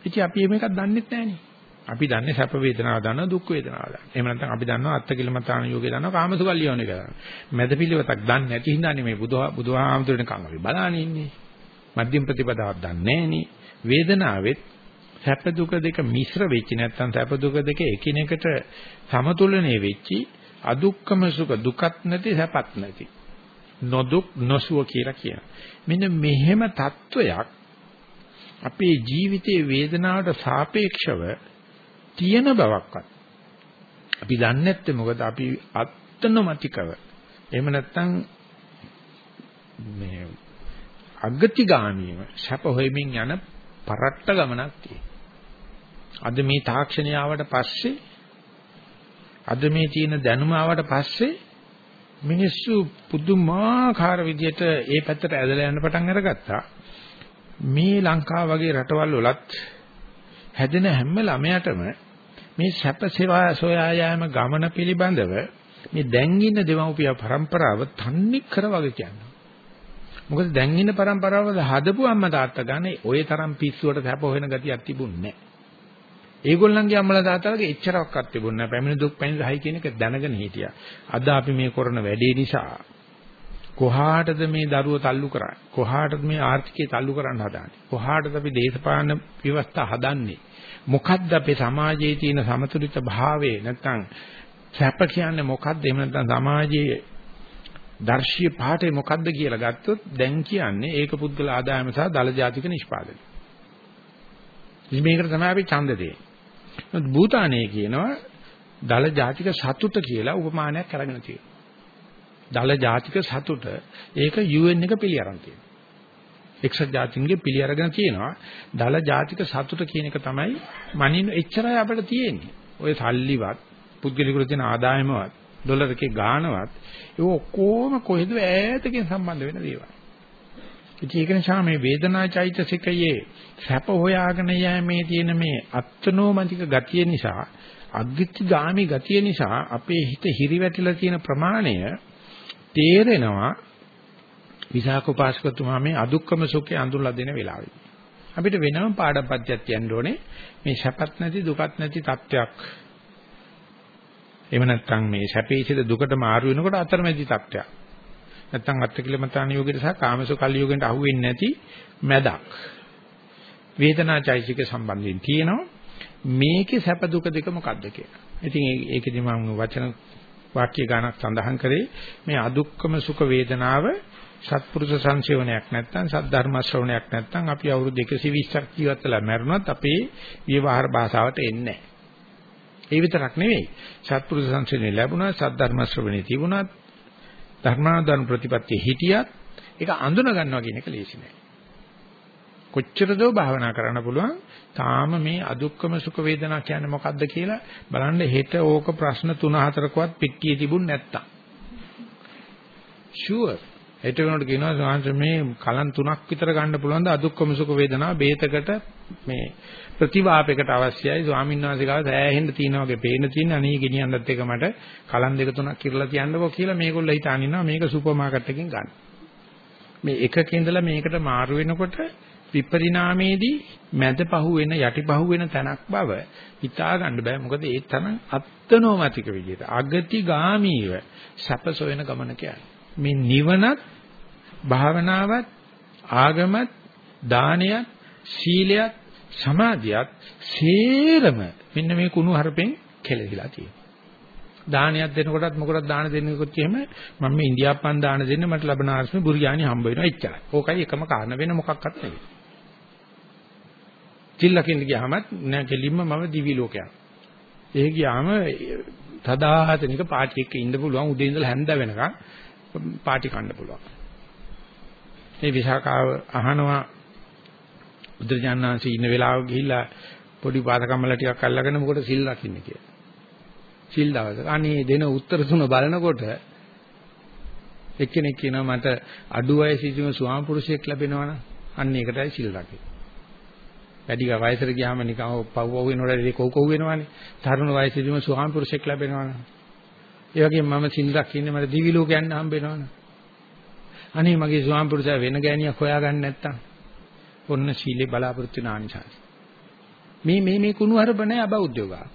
ඉතින් අපි මේකක් දන්නෙත් නැහනේ. අපි දන්නේ සැප වේදනාව දන්නවා දුක් වේදනාව දන්නවා. එහෙම නැත්නම් අපි දන්නවා අත්තිකිලමතාන යෝගය දන්නවා කාමසුකල්ලියෝන එක දන්නවා. මැද පිළිවෙතක් දන්නේ නැති හින්දා නේ මේ බුදුහා බුදුහාමුදුරනේ කම් අපි බලානේ ඉන්නේ. මධ්‍යම ප්‍රතිපදාවක් දන්නේ නැහනේ. වේදනාවෙත් සැප දුක දෙක මිශ්‍ර වෙච්ච නැත්නම් සැප දුක දෙක එකිනෙකට සමතුලනය වෙච්චි අදුක්කම සුඛ දුකත් නැති සැපත් නැති නොදුක් නොසුව කියලා කියන. මෙන්න මෙහෙම தত্ত্বයක් අපේ ජීවිතයේ වේදනාවට සාපේක්ෂව තියෙන බවක්වත් අපි දන්නේ නැත්තේ මොකද අපි අත්නොමතිකව එහෙම නැත්නම් මේ අගතිගාමීව සැප හොයමින් යන පරට්ට ගමනක් තියෙනවා. අද මේ තාක්ෂණය ආවට පස්සේ අද මේ තියෙන දැනුම ආවට පස්සේ මිනිස්සු පුදුමාකාර විදියට ඒ පැත්තට ඇදලා යන්න පටන් අරගත්තා. මේ ලංකාව වගේ රටවල් වලත් හැදෙන හැම ළමයටම මේ සැප සේවා සොයා යාම ගමන පිළිබඳව මේ දැන් ඉන්න දෙමව්පිය પરම්පරාව තන්නේ කර වගේ කියනවා. මොකද දැන් ඉන්න પરම්පරාවල හදපු අම්මා තාත්තා ගානේ ওই තරම් පිස්සුවට සැප හොයන ගතියක් තිබුණේ නැහැ. ඒගොල්ලන්ගේ අම්මලා තාත්තලාගේ එච්චරක්වත් තිබුණේ නැහැ. පැමිණි දුක් පැමිණි රහයි කියන එක දැනගෙන හිටියා. අද අපි මේ කරන වැඩේ නිසා කොහාටද මේ දරුව තල්ලු කරන්නේ? කොහාටද මේ ආර්ථිකය තල්ලු කරන්න හදන්නේ? කොහාටද අපි දේශපාලන ව්‍යවස්ථා හදන්නේ? මොකද්ද අපේ සමාජයේ තියෙන සමතුලිත භාවය නැත්නම් සැප කියන්නේ මොකද්ද? එහෙම නැත්නම් සමාජයේ දර්ශීය පාඩේ මොකද්ද කියලා ගත්තොත් දැන් කියන්නේ ඒක පුද්ගල ආදායම සහ දල ජාතික නිෂ්පාදනය. ඉතින් මේකට තමයි අපි ඡන්ද දෙන්නේ. භූතානයේ කියනවා දල ජාතික සතුට කියලා උපමානයක් අරගෙන තියෙනවා. දල ජාතික සතුට ඒක UN එක පිළි අරන් තියෙනවා. එක්සත් ජාතීන්ගේ පිළි අරගෙන තියෙනවා. දල ජාතික සතුට කියන එක තමයි මනින්න එච්චරයි අපිට තියෙන්නේ. ඔය සල්ලිවත් පුද්ගලිකුට තියෙන ආදායමවත් ඩොලර් එකේ ගාණවත් ඒ ඔක්කොම කොහෙද ඈතකින් සම්බන්ධ වෙන දේවල්. ඉතින් ඒක නිසා මේ වේදනා චෛතසිකයේ සැප හොයාගෙන යෑමේ තියෙන මේ අත්නෝමතික ගතිය නිසා අග්ගිච්ච ගාමි ගතිය නිසා අපේ හිත හිරිවැටිලා තියෙන ප්‍රමාණය තේරෙනවා විසාක උපාසකතුමා මේ අදුක්කම සුඛය අඳුරලා දෙන වෙලාවෙදී. අපිට වෙනම පාඩම්පත්‍යක් කියන්න ඕනේ මේ සැපත් නැති දුකත් නැති තත්වයක්. එහෙම නැත්නම් මේ සැපේ සිට දුකට මාරු වෙනකොට අතරමැදි තත්වයක්. නැත්නම් අත්තිකිලමතාන යෝගයට සහ කාමසුකල් යෝගයට අහු වෙන්නේ නැති මැදක්. වේදනාචෛසික සම්බන්ධයෙන් තියෙනවා. මේකේ සැප දුක දෙක මොකක්ද කියලා. ඉතින් ඒකෙදි මම වචන වාක්‍ය ගණක් සඳහන් කරේ මේ අදුක්කම සුඛ වේදනාව සත්පුරුෂ සංසේවනයක් නැත්නම් සද්ධර්ම ශ්‍රවණයක් නැත්නම් අපි අවුරුදු 120ක් ජීවත් වෙලා මැරුණත් අපේ විවහාර භාෂාවට එන්නේ ඒ විතරක් නෙවෙයි. සත්පුරුෂ සංසේවනය ලැබුණා සද්ධර්ම ශ්‍රවණේ තිබුණත් ධර්මාදාන ප්‍රතිපත්තිය හිටියත් ඒක අඳුන ගන්නවා කියන එක ලේසි නෑ. කොච්චර දෝ භාවනා කරන්න පුළුවන්? තාම මේ අදුක්කම සුඛ වේදනා කියන්නේ මොකද්ද කියලා බලන්න හෙට ඕක ප්‍රශ්න 3 4කවත් පිටියේ තිබුණ නැත්තම්. ෂුවර් හෙට වෙනකොට කියනවා සාංශ මේ කලන් තුනක් විතර ගන්න පුළුවන් ද? අදුක්කම සුඛ වේදනා බේතකට මේ ප්‍රතිවාපයකට අවශ්‍යයි. ස්වාමීන් වහන්සේ ගාව සෑහෙන්න තියෙනවා වගේ පේන තියෙන. අනේ ගෙනියන්නත් එක මට කලන් දෙක තුනක් කිරලා තියන්නකෝ කියලා මේගොල්ලෝ හිතාන ඉන්නවා. මේක සුපර් මාකට් එකකින් ගන්න. මේ එකක ඉඳලා මේකට මාරු වෙනකොට විපරිණාමයේදී මැද පහුවෙන යටි පහුවෙන තැනක් බව හිතා ගන්න බෑ. මොකද ඒ තරම් අත්නෝමතික විදිහට අගති ගාමීව සැපසොයන ගමන කියන්නේ. මේ නිවනත් භාවනාවත් ආගමත් දානයත් සීලයත් සමාධියත් සේරම මෙන්න මේ කුණු හරපෙන් කෙලෙහිලා තියෙනවා දානයක් දෙනකොටත් මොකටද දාන දෙන්නකොත් එහෙම මම මේ ඉන්දියාප්පන් දාන දෙන්න මට ලබන ආශ්‍රම බුරියානි හම්බ වෙනවා එච්චරයි. ඕකයි එකම කාරණා වෙන මොකක්වත් නෙවෙයි. තිල්ලකින් ගියාමත් නෑ කෙලින්ම මම දිවි ලෝකයක්. ඒ ගියාම තදාහතනික පාටි එක්ක ඉන්න පුළුවන් උදේ ඉඳලා හැන්ද වෙනකන් පාටි කන්න පුළුවන්. මේ විසාකාව අහනවා බුදුරජාණන්සේ ඉන්න වෙලාව ගිහිල්ලා පොඩි පාතකම්මල ටිකක් අල්ලගෙන මොකට සිල් රකින්න කියලා. සිල් දවසක අනේ දෙන උත්තර තුන බලනකොට එක්කෙනෙක් කියනවා මට අඩු වයසේදීම ස්වාම පුරුෂයෙක් ලැබෙනවනම් අන්න ඒකටයි සිල් රකින්නේ. වැඩි වයසට ගියාම නිකන් පව් පව් වෙනකොට කොව් කොව් වෙනවනේ. තරුණ වයසේදීම සුහාම පුරුෂයෙක් ලැබෙනවනේ. ඒ වගේම මම සින්දක් ඉන්නේ මට දිවි ලෝක යන්න හම්බ වෙනවනේ. අනේ මගේ සුහාම පුරුෂයා වෙන ගෑණියක් හොයාගන්න නැත්තම් ඔන්න සීලේ බලාපොරොත්තු වෙන ආනිසංස. මේ මේ මේ කුණු හරබ නැහැ අබෞද්ධයෝ ගා.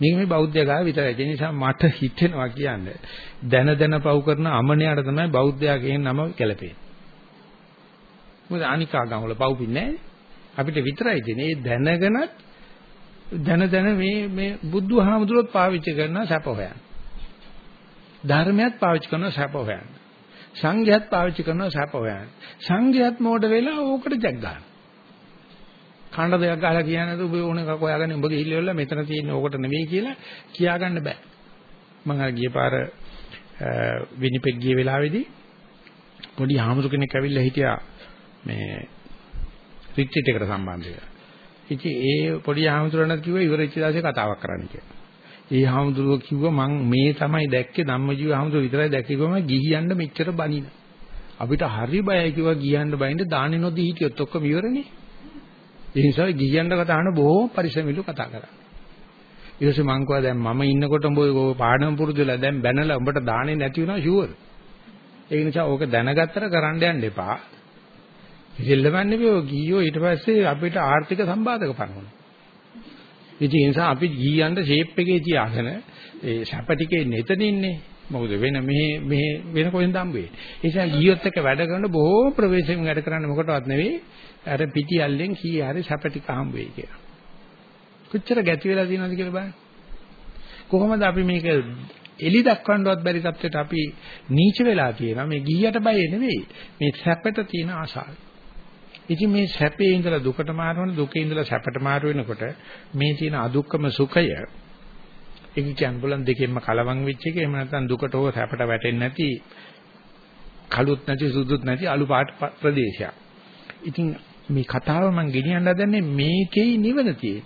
මේක මේ බෞද්ධය ගා විතරයි. ඒ නිසා මට හිතෙනවා කියන්නේ දන දන පව් කරන අමනයාට තමයි බෞද්ධයා කියන නම ගැලපෙන්නේ. මොකද අනිකා ගම් වල පව් පින්නේ නැහැ. අපිට විතරයි දෙන්නේ. ඒ දැනගෙනත් දැන දැන මේ මේ බුදුහාමුදුරුවෝ පාවිච්චි කරන සැප හොයන. ධර්මයක් පාවිච්චි කරන සැප හොයන. සංඝයාත් පාවිච්චි කරන සැප හොයන. සංඝයාත් මෝඩ වෙලා ඕකට ජග් ගන්න. කණ්ඩ දෙයක් ගහලා කියන්නේ ඔබ ඕන එකක් හොයාගන්න උඹ ගිහිල්ලා වෙලා මෙතන තියෙන ඕකට නෙවෙයි කියලා කියාගන්න බෑ. මම අර ගිය පාර විනිපෙක් ගිය වෙලාවේදී පොඩි ආමරු කෙනෙක් ඇවිල්ලා හිටියා මේ රිට්‍රීට් එකට සම්බන්ධ වෙලා. ඉතින් ඒ පොඩි ආමතුරණත් කිව්වා ඉවරෙච්ච දවසේ කතාවක් කරන්න කියලා. ඒ හාමුදුරුවෝ කිව්වා මං මේ තමයි දැක්කේ ධම්මජීව හාමුදුරුවෝ විතරයි දැක්කේ කොහොම ගිහියන්න මෙච්චර බනින. අපිට හරි බයයි කිව්වා ගිහියන්න බයින්ද දාන්නේ නොදී හිටියොත් ඔක්කොම ඉවරනේ. ඒ නිසා ගිහියන්න කතා කරන බොහෝ පරිස්සමිලු කතා කරා. ඊට පස්සේ මං කිව්වා දැන් මම ඉන්නකොට උඹ පාඩම පුරුදු වෙලා දැන් බැනලා උඹට දාන්නේ නැති වෙනවා ෂුවර්. ඒ නිසා ඕක දැනගත්තට කරන්න යන්න එපා. ඉතිල්ලවන්නේ මේ ගියෝ ඊට පස්සේ අපිට ආර්ථික සම්බාධක පනවනවා. ඉතින් ඒ නිසා අපි ගියන්ට ෂේප් එකේ තියාගෙන ඒ සැප ටිකේ නෙතනින්නේ. මොකද වෙන මෙහෙ මෙහෙ වෙන කොහෙන්ද හම්බෙන්නේ. ඒ නිසා ගියොත් එක්ක වැඩ කරන බොහෝ ප්‍රවේශයෙන් වැඩ කරන්න මොකටවත් නෙවෙයි. අර පිටියල්ලෙන් කී හරි සැප ටික හම්බ වෙයි කියලා. කොච්චර ගැති වෙලා තියෙනවද කියලා බලන්න. කොහොමද අපි මේක එලි දක්වන්නවත් බැරි තත්ත්වයට අපි නීච වෙලා තියෙනවා. මේ ගිහියට බය නෙවෙයි. මේ සැපට තියෙන ආශාව. ඉතින් මේ සැපේ ඉඳලා දුකට මාරවන දුකේ ඉඳලා සැපට මාර වෙනකොට මේ තියෙන අදුක්කම සුඛය ඒක කියන්න බුලන් දෙකෙන්ම කලවම් වෙච්ච එක එහෙම නැත්නම් දුකට හෝ සැපට වැටෙන්නේ නැති කළුත් නැති සුදුත් නැති අලු පාට ප්‍රදේශයක්. ඉතින් මේ කතාව මම ගෙනියන්න හදන්නේ මේකේ නිවන තියෙන්නේ.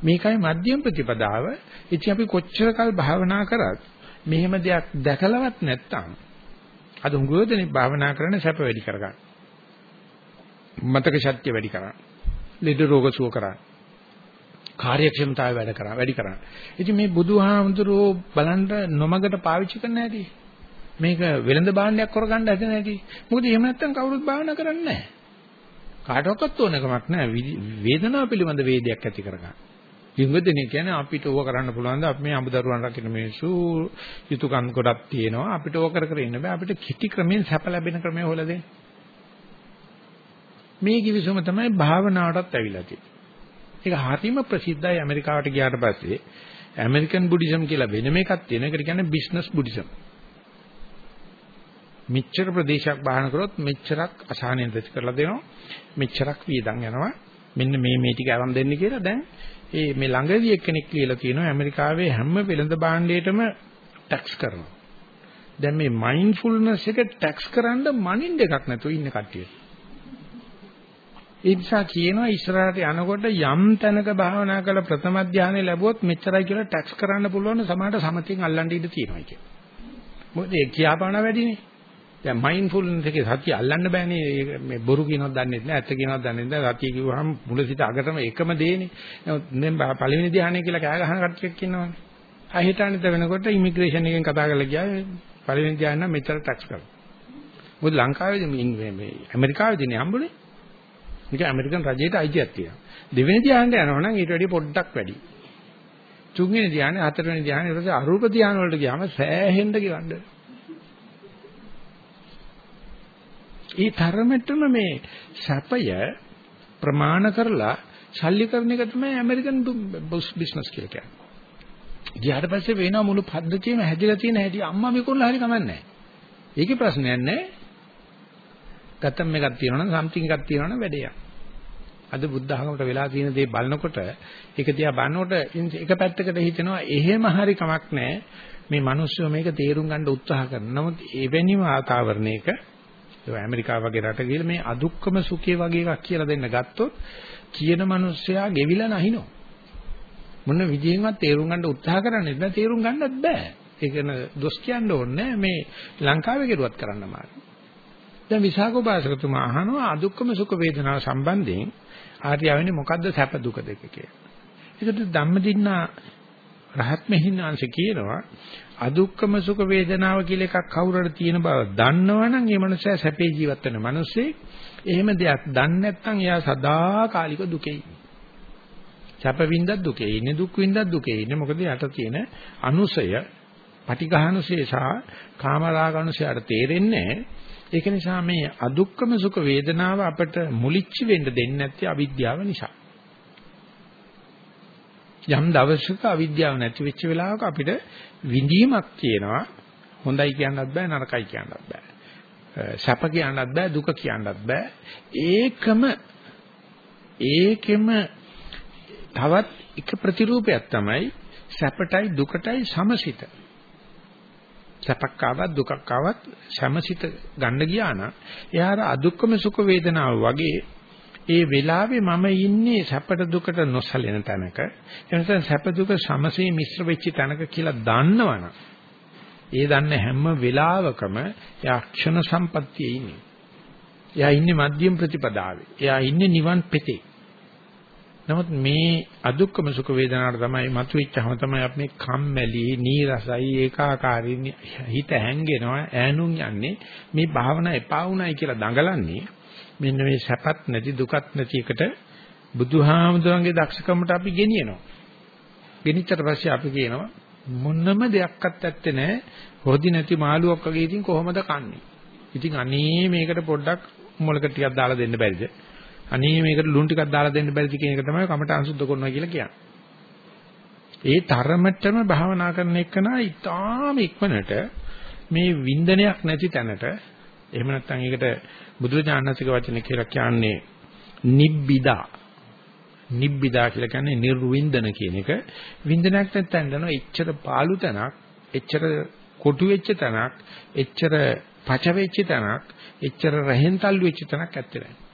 මේකයි මධ්‍යම ප්‍රතිපදාව. ඉතින් අපි කොච්චර කල් භාවනා කරත් මෙහෙම දෙයක් දැකලවත් නැත්තම් අද උගෝදෙනේ භාවනා කරන සැප වැඩි කරගන්න. මතක ශක්තිය වැඩි කරන්න. ලෙඩ රෝග සුව කරන්න. කාර්යක්ෂමතාවය වැඩ කරා වැඩි කරන්න. ඉතින් මේ බුදුහාමුදුරුවෝ බලන්න නොමගට පාවිච්චි කරන්න ඇති. මේක වෙළඳ භාණ්ඩයක් කරගන්න ඇති නැති. මොකද එහෙම නැත්නම් කවුරුත් භාවනා කරන්නේ නැහැ. කාටවත් ඕනකමක් නැහැ. වේදනාව පිළිබඳ වේදයක් ඇති කරගන්න. ඉංගදෙනේ කියන්නේ අපිට ඕක කරන්න පුළුවන් ද අපි මේ අමුදරුවන් රකින්න මිනිස්සු යුතුයකම් ගොඩක් තියෙනවා අපිට ඕක කර කර ඉන්න බෑ අපිට කිටි ක්‍රමෙන් සැප ලැබෙන ක්‍රමය හොයලා දෙන්න මේ කිවිසුම තමයි භාවනාවටත් ඇවිල්ලා තියෙන්නේ. ඒක හරිම ප්‍රසිද්ධයි ඇමරිකාවට ගියාට පස්සේ. ඇමරිකන් බුද්දිසම් කියලා වෙනම එකක් තියෙන. එකට කියන්නේ බිස්නස් බුද්දිසම්. මෙච්චර ප්‍රදේශයක් බාහන කරොත් මෙච්චරක් අසහනෙන් දෙස් කරලා දෙනවා. මෙච්චරක් වියදම් යනවා. මෙන්න මේ මේ ටික අරන් දෙන්න කියලා. දැන් ඒ මේ ළඟදී එක්කෙනෙක් කියලා කියනවා ඇමරිකාවේ හැම වෙළඳ භාණ්ඩයකටම ටැක්ස් කරනවා. දැන් මේ මයින්ඩ්ෆුල්නස් එක ටැක්ස් කරන්න මනින්න එකක් නැතුව ඉන්න කට්ටිය. ඒ නිසා කියනවා ඉස්සරහට යනකොට යම් තැනක භාවනා කළ ප්‍රථම ධානය ලැබුවොත් මෙච්චරයි කියලා ටැක්ස් කරන්න පුළුවන් සමහරට සමතින් අල්ලන්න ඉඩ තියෙනවා කියලා. මොකද ඒ කියාපාන වැඩිනේ. දැන් මයින්ඩ්ෆුල්නස් එකේ සතිය අල්ලන්න බෑනේ. මේ බොරු කියනවත් දන්නේ නැහැ ඇත්ත කියනවත් දන්නේ නැහැ. සතිය කිව්වහම මුල සිට අගටම එකම දේනේ. නමුත් දැන් පළවෙනි ධ්‍යානය කියලා කෑ ගහන කට්ටියක් ඉන්නවනේ. ආ හිතානිට වෙනකොට ඉමිග්‍රේෂන් එකෙන් කතා කරලා ගියා. පළවෙනි ධ්‍යාන නම් මෙච්චර ටැක්ස් කරනවා මොකද ලංකාවේදී මේ ඇමරිකාවේදී හම්බුනේ. මේක ඇමරිකන් රජයට අයිතියක් තියෙනවා දෙවෙනි ධ්‍යානට යනවා නම් ඊට වැඩිය පොඩ්ඩක් වැඩි තුන්වෙනි ධ්‍යානෙ හතරවෙනි ධ්‍යානෙ ඊට පස්සේ අරූප ධ්‍යාන වලට ගියාම සෑහෙන්න ගෙවන්න ඒ තරමටම මේ සැපය ප්‍රමාණ කරලා ශල්‍ය කරන එක තමයි ඇමරිකන් බිස්නස් කියලා කියන්නේ. ගියාට පස්සේ වෙනවා මුළු පද්ධතියම හැදිලා තියෙන හැටි අම්මා මේකොල්ල හරි කමන්නේ නැහැ. ඒකේ ප්‍රශ්නයක් නැහැ. ගතම් එකක් තියෙනවනම් සම්තිං එකක් තියෙනවනම් වැඩේ අද බුද්ධ ආගමට වෙලා තියෙන දේ බලනකොට ඒක දිහා බලනකොට එක පැත්තකට හිතෙනවා එහෙම හරි කමක් නැහැ. මේ මිනිස්සු මේක තේරුම් ගන්න උත්සාහ කරනවා. නමුත් එවැනි වාතාවරණයක ඒ ඇමරිකාව වගේ රට ගිහලා මේ අදුක්කම සුඛය වගේ එකක් කියලා දෙන්න ගත්තොත් කියන මිනිස්සයා ගෙවිලා නැහිනෝ. මොන විදියෙන්වත් තේරුම් ගන්න උත්සාහ කරන්නේ නැහැ තේරුම් ගන්නත් බෑ. ඒක න දොස් කියන්න ඕනේ මේ ලංකාවේ කෙරුවත් කරන්න මාරු. දැන් විසාකෝපාසකතුමා අහනවා අදුක්කම සුඛ වේදනාව සම්බන්ධයෙන් ආර්යවෙන්නේ මොකද්ද සැප දුක දෙක කියලා. ඒකට ධම්මදින්නා රහත් මෙහිණාංශ කියනවා අදුක්කම සුඛ වේදනාව කියලා එකක් කවුරුහරි තියෙන බව දන්නවනම් ඒ මනුස්සයා සැපේ ජීවත් වෙන මනුස්සේ එහෙම දෙයක් දන්නේ නැත්නම් එයා සදාකාලික දුකේ සැප වින්දක් දුකේ ඉන්නේ දුක් වින්දක් දුකේ ඉන්නේ. මොකද යට තියෙන අනුසය පටිඝානුසය සහ කාමරාගනුසයට තේරෙන්නේ ඒක නිසා මේ අදුක්කම සුඛ වේදනාව අපට මුලිච්ච වෙන්න දෙන්නේ නැත්තේ අවිද්‍යාව නිසා. යම් දවසක අවිද්‍යාව නැති වෙච්ච වෙලාවක අපිට විඳීමක් තියෙනවා. හොඳයි කියන්නත් බෑ නරකයි කියන්නත් බෑ. සැප කියන්නත් බෑ දුක කියන්නත් බෑ. ඒකම ඒකෙම තවත් එක ප්‍රතිරූපයක් තමයි සැපටයි දුකටයි සමසිත. සැපක් ආවත් දුකක් ආවත් සමසිත ගන්න ගියා නම් එයාට අදුක්කම සුඛ වේදනාව වගේ ඒ වෙලාවේ මම ඉන්නේ සැපට දුකට නොසලෙන තැනක. එනිසා සැප දුක සමසේ මිශ්‍ර වෙච්ච තැනක කියලා දන්නවනම් ඒ දන්න හැම වෙලාවකම එයා ක්ෂණ සම්පත්තියේ ඉන්නේ. එයා ඉන්නේ මධ්‍යම ප්‍රතිපදාවේ. එයා ඉන්නේ නිවන් පෙතේ. නමුත් මේ අදුක්කම සුඛ වේදනාවට තමයි මතුවෙච්චහම තමයි අපි මේ කම්මැලි, නීරසයි, ඒකාකාරී හිත හැංගෙනවා, ඈනුම් යන්නේ මේ භාවනා එපා වුණයි කියලා දඟලන්නේ. මෙන්න මේ සැපත් නැති දුකත් නැති එකට බුදුහාමුදුරන්ගේ දක්ෂකමට අපි ගෙනියනවා. ගෙනිච්චට පස්සේ අපි කියනවා මොනම දෙයක්වත් ඇත්තේ නැහැ. හොදි නැති මාළුවක් වගේ ඉතින් කොහොමද කන්නේ? ඉතින් අනේ මේකට පොඩ්ඩක් මොලක ටිකක් දාලා දෙන්න බැරිද? අනේ මේකට ලුණු ටිකක් දාලා දෙන්න බැරිද කියන එක තමයි කමට අංශුද්ධ කරනවා කියලා කියන්නේ. ඒ තරමටම භාවනා කරන එකන ඉතාම ඉක්මනට මේ වින්දනයක් නැති තැනට එහෙම නැත්නම් ඒකට බුදුරජාණන්සේක වචන කියලා කියන්නේ නිබ්බිදා නිබ්බිදා කියලා කියන්නේ නිර්වින්දන කියන එක වින්දනයක් නැත්නම් දනවා එච්චර පාළු තැනක් එච්චර කොටු වෙච්ච තැනක් එච්චර පච වෙච්ච තැනක් එච්චර රහෙන් තල්ලු වෙච්ච තැනක් ඇත්තේ නැහැ.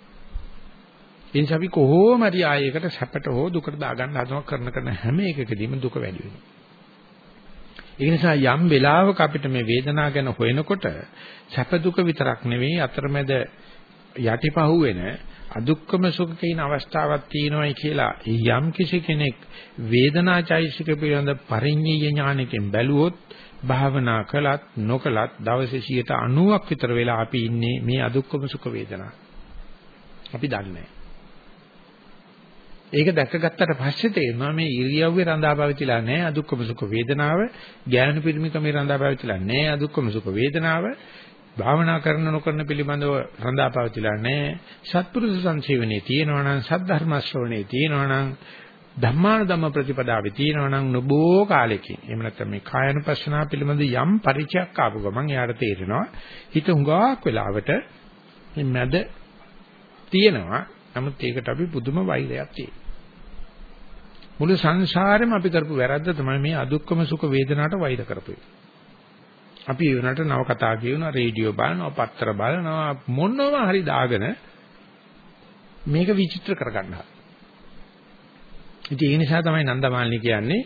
ඒ නිසා අපි කොහොම හරි ආයයකට සැපට හෝ දුකට දාගන්න හදනවා කරන කරන හැම එකකදීම දුක වැඩි වෙනවා. ඒ නිසා යම් වෙලාවක අපිට මේ වේදනාව ගැන හොයනකොට සැප දුක විතරක් නෙවෙයි අතරමැද යටිපහුවෙන අදුක්කම සුඛ කියන අවස්ථාවක් තියෙනවායි කියලා යම් කිසි කෙනෙක් වේදනාචෛසික පිළිබඳ පරිඤ්ඤය ඥානයෙන් බැලුවොත් භාවනා කළත් නොකළත් දවසේ 90ක් විතර වෙලා අපි ඉන්නේ මේ අදුක්කම සුඛ වේදනා. අපි දන්නේ ඒක දැකගත්තට පස්සේ තේරෙනවා මේ ඉරියව්වේ රඳාපවතිලා නැහැ අදුක්කම සුඛ වේදනාව, ඥාන පිරිමිකමේ රඳාපවතිලා නැහැ අදුක්කම සුඛ වේදනාව, භාවනා කරන නොකරන පිළිබඳව රඳාපවතිලා නැහැ. සත්පුරුෂ සංසේවනේ තියෙනවා නම් සද්ධර්ම ශ්‍රවණේ තියෙනවා නම් ධම්මාන ධම්ම ප්‍රතිපදාවේ තියෙනවා නම් නොබෝ කාලෙකින්. එහෙම නැත්නම් මේ කායනුපස්සනා පිළිබඳ යම් පරිචයක් ආපු ගමන් එයාට තේරෙනවා. හිත හුඟක් වෙලාවට මේ මැද තියෙනවා. නමුත් ඒකට අපි පුදුම වෛරයක් තියෙනවා. මුළු සංසාරෙම අපි කරපු වැරද්ද තමයි මේ අදුක්කම සුඛ වේදනාවට වෛර කරපු අපි ඒ වුණාට නව කතා කියනවා රේඩියෝ බලනවා පත්තර බලනවා මොනවා හරි දාගෙන මේක විචිත්‍ර කරගන්නවා. ඉතින් ඒ නිසා තමයි නන්දමාලිනී කියන්නේ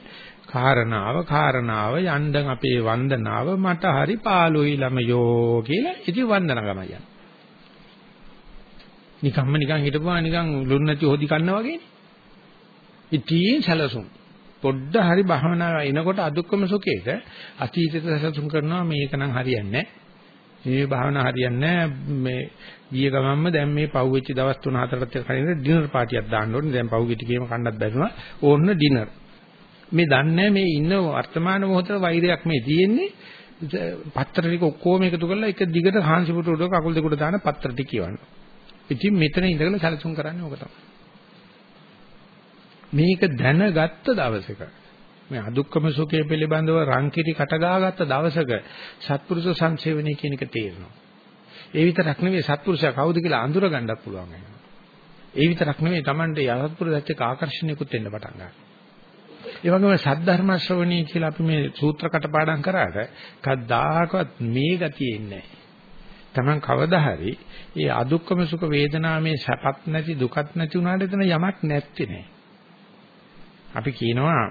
කාරණාව කාරණාව යන්දන් අපේ වන්දනාව මට හරි පාළුයි ළමයෝ කියලා. ඉතින් වන්දන ගම යන. නිකම්ම නිකන් හිටපුවා නිකන් ලුණු නැති හොදි කන්න වගේනේ. ඉතින් සැලසුම් පොඩ්ඩ හරි භවනා එනකොට අදුක්කම සුඛේට අතීතයට සැලසුම් කරනවා මේක නම් හරියන්නේ නැහැ. මේ භාවනා හරියන්නේ මේ ගිය ගමන්ම දැන් මේ පව් වෙච්ච දවස් 3-4ට කලින් ඩිනර් පාටියක් දාන්න ඕනේ. දැන් පව් ටිකේම කන්නත් බැරිනවා. ඕන්න ඩිනර්. මේ දන්නේ මේ ඉන්න වර්තමාන මොහොතේ වෛරයක් මේ තියෙන්නේ. පත්‍ර ටික ඔක්කොම එකතු කරලා එක දිගට හාන්සි පුටු උඩ කකුල් දෙක උඩ දාන පත්‍ර ටික කියවන්න. ඉතින් මෙතන ඉඳගෙන සැලසුම් කරන්නේ ඕක තමයි. මේක දැනගත්ත දවසක මේ අදුක්කම සුඛය පිළිබඳව රංකිරි කටගාගත්ත දවසක සත්පුරුෂ සංසේවනයේ කියන එක තේරෙනවා. ඒ විතරක් නෙවෙයි සත්පුරුෂයා කවුද කියලා අඳුර ගන්නත් පුළුවන් වෙනවා. ඒ විතරක් නෙවෙයි Tamante යසත්පුරුෂයත් එක්ක ආකර්ෂණයකුත් වෙන්න පටන් ගන්නවා. ඒ වගේම සද්ධර්ම ශ්‍රවණී කියලා අපි මේ සූත්‍ර කටපාඩම් කරාට කවදාකවත් මේ ගතිය ඉන්නේ නැහැ. Taman කවදා හරි මේ අදුක්කම සුඛ වේදනාවේ සැපත් නැති දුකත් නැති වුණාට එතන යමක් නැත්තේ නෑ. අපි කියනවා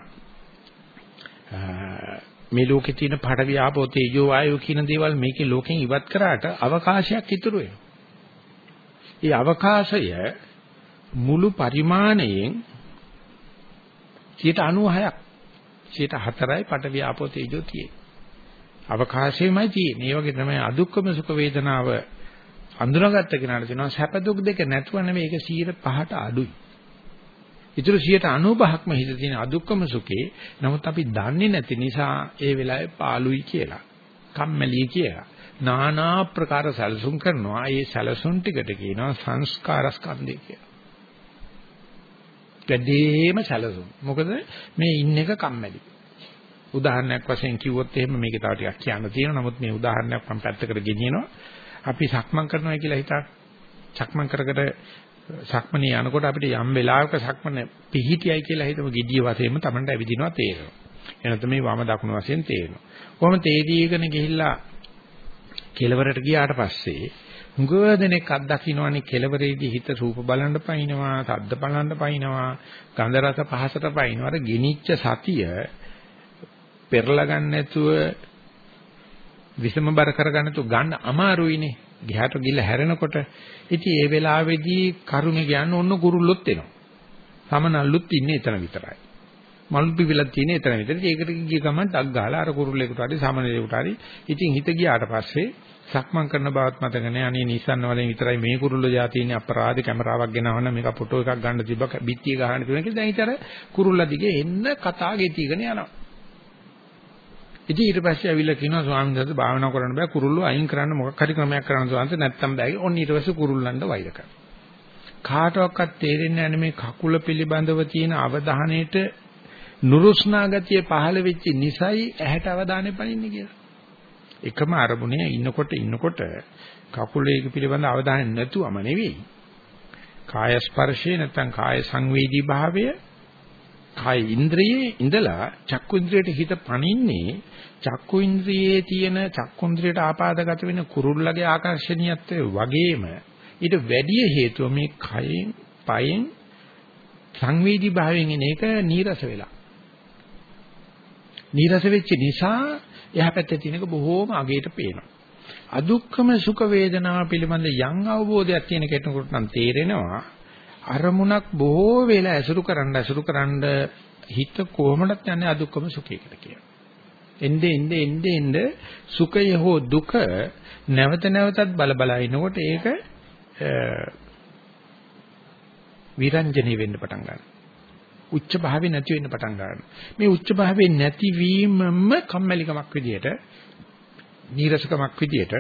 මේ ලෝකේ තියෙන පඩවි ආපෝ තේජෝ වායෝ කියන දේවල් මේකේ ලෝකෙන් ඉවත් කරාට අවකාශයක් ඉතුරු වෙනවා. ඒ අවකාශය මුළු පරිමාණයෙන් 96ක් 4යි පඩවි ආපෝ තේජෝ තියෙන්නේ. අවකාශයමයි තියෙන්නේ. ඒ වගේ තමයි අදුක්කම සුඛ වේදනාව අඳුනගත්ත කෙනාට තියෙනවා සැප දුක් දෙක නැතුව නෙමෙයි ඒක 100ට අඩුයි. ඊටු 95ක්ම හිත තියෙන අදුක්කම සුඛේ. නමුත් අපි දන්නේ නැති නිසා ඒ වෙලාවේ පාළුයි කියලා. කම්මැලි කියලා. নানা ප්‍රකාර සැලසුම් කරනවා. ඒ සැලසුම් ටිකට කියනවා සංස්කාර ස්කන්ධය කියලා. වැඩිම සැලසුම්. මොකද මේ ඉන්න එක කම්මැලි. උදාහරණයක් වශයෙන් කිව්වොත් එහෙම මේක තව ටිකක් කියන්න තියෙනවා. නමුත් මේ උදාහරණයක් මම පැත්තකට ගෙනියනවා. අපි සක්මන් කරනවා කියලා හිතා සක්මන් කර කර සක්මනේ යනකොට අපිට යම් වෙලාවක සක්මන පිහිටියයි කියලා හිතමු gediya වශයෙන්ම Tamanට ඇවිදිනවා තේරෙනවා. එනතම මේ වම දකුණු වශයෙන් තේරෙනවා. කොහොම තේදීගෙන ගිහිල්ලා කෙලවරට ගියාට පස්සේ හුඟ දෙනෙක් අත්දකින්නවනේ කෙලවරේදී හිත රූප බලන්න පයින්නවා, සද්ද බලන්න පයින්නවා, ගන්ධ රස පහසට පයින්නවා. අර ගිනිච්ච සතිය පෙරලා ගන්න නැතුව විසම බර කරගන්න තු ගන්න අමාරුයිනේ. ගිහට ගිල හැරෙනකොට ඉතින් ඒ වෙලාවේදී කරුණ කියන්න ඔන්න කුරුල්ලොත් එනවා. සමනල්ලුත් ඉන්නේ එතන විතරයි. මල් පිපිලක් තියෙන එතන විතරයි. ඒකට ගිය ගමන් ඩක් ගහලා අර කුරුල්ලෙකුට හරි සමනලෙකුට හරි ඉතින් හිත ගියාට පස්සේ සක්මන් කරන බවත් මතක නැහැ. අනේ නිස්සන්න වලින් විතරයි මේ කුරුල්ල જાතියිනේ අපරාධ කැමරාවක් ගෙනවන්න මේක ෆොටෝ එකක් ගන්න තිබ්බ බිත්තිය ගහන්න තිබුණා කියලා දැන් ඊතර කුරුල්ල දිගේ එන්න කතා ගෙතිගෙන යනවා. ඉතින් ඊට පස්සේ ඇවිල්ලා කියනවා ස්වාමීන් වහන්සේ භාවනා කරන්න බෑ කුරුල්ලෝ අයින් කරන්න මොකක් හරි ක්‍රමයක් කරන්න ස්වාමීන් නැත්තම් බෑ. ඔන්න ඊට පස්සේ කුරුල්ලන්ට වෛර කරනවා. කාටවත් තේරෙන්නේ නැහැ මේ කකුල පිළිබඳව තියෙන අවධානයේට නුරුස්නා ගතිය පහළ වෙච්ච නිසයි ඇහැට අවධානය පනින්නේ කියලා. එකම අරමුණේ ඉන්නකොට ඉන්නකොට කකුලේක පිළිබඳ අවධානය නැතුවම නෙවෙයි. කාය ස්පර්ශේ නැත්නම් කාය සංවේදී භාවය කාය ඉන්ද්‍රියේ ඉඳලා චක්කු ඉන්ද්‍රියට හිත පනින්නේ චක්කු ඉන්ද්‍රියේ තියෙන චක්කු ඉන්ද්‍රියට ආපාදගත වෙන කුරුල්ලගේ ආකර්ෂණීයත්වය වගේම ඊට වැඩි හේතුව මේ කයෙන් පයෙන් සංවේදී භාවයෙන් එන එක නීරස වෙලා. නීරස වෙච්ච නිසා එහා පැත්තේ තියෙනක බොහෝම අගේට පේනවා. අදුක්කම සුඛ වේදනාව පිළිබඳ යම් අවබෝධයක් තියෙන කෙනෙකුට නම් තේරෙනවා අරමුණක් බොහෝ වෙලා ඇසුරු කරන්න ඇසුරු කරන්න හිත කොහොමදත් යන්නේ අදුක්කම සුඛයකට කියලා. එnde එnde එnde එnde සුඛය හෝ දුක නැවත නැවතත් බල බල ඉනකොට ඒක විරංජනේ වෙන්න පටන් ගන්නවා. උච්ච භාවේ නැති වෙන්න පටන් ගන්නවා. මේ උච්ච භාවේ නැතිවීමම කම්මැලිකමක් විදියට, නීරසකමක් විදියට,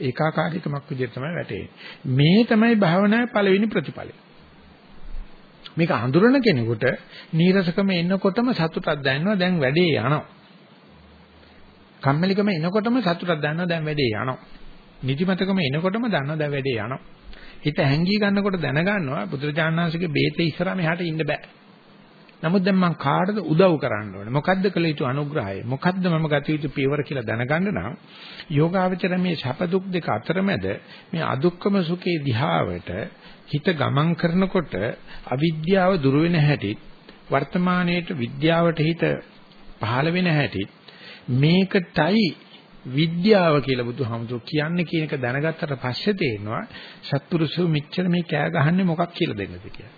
ඒකාකාරීකමක් විදියට තමයි වැටෙන්නේ. මේ තමයි භාවනාවේ පළවෙනි ප්‍රතිඵලය. මේක හඳුරන කෙනෙකුට නීරසකම එනකොටම සතුටක් දැනෙනවා දැන් වැඩේ යනවා. කම්මැලිකම එනකොටම සතුටක් දැනෙනවා දැන් වැඩේ යනවා. නිදිමතකම එනකොටම දන්නවා දැන් වැඩේ යනවා. හිත හැංගී ගන්නකොට දැනගන්නවා බුදුරජාණන් වහන්සේගේ බේතේ ඉස්සරහා මෙහාට ඉන්න බෑ. නමුත් දැන් මම කාටද උදව් කරන්න ඕනේ? මොකද්ද කළ යුතු අනුග්‍රහය? මොකද්ද මම ගත යුතු පියවර කියලා දැනගන්න නම් යෝගාවචර මේ සැප දුක් දෙක අතරමැද මේ අදුක්කම සුඛේ දිහාවට හිත ගමන් කරනකොට අවිද්‍යාව දුර වෙන හැටි වර්තමානයේට විද්‍යාවට හිත පහළ වෙන හැටි මේකටයි විද්‍යාව කියලා බුදුහාමුදුරුවෝ කියන්නේ කියන එක දැනගත්තට පස්සේ තේරෙනවා සත්පුරුෂෝ මෙච්චර මේ කෑ ගහන්නේ මොකක් කියලා දෙන්නද කියලා.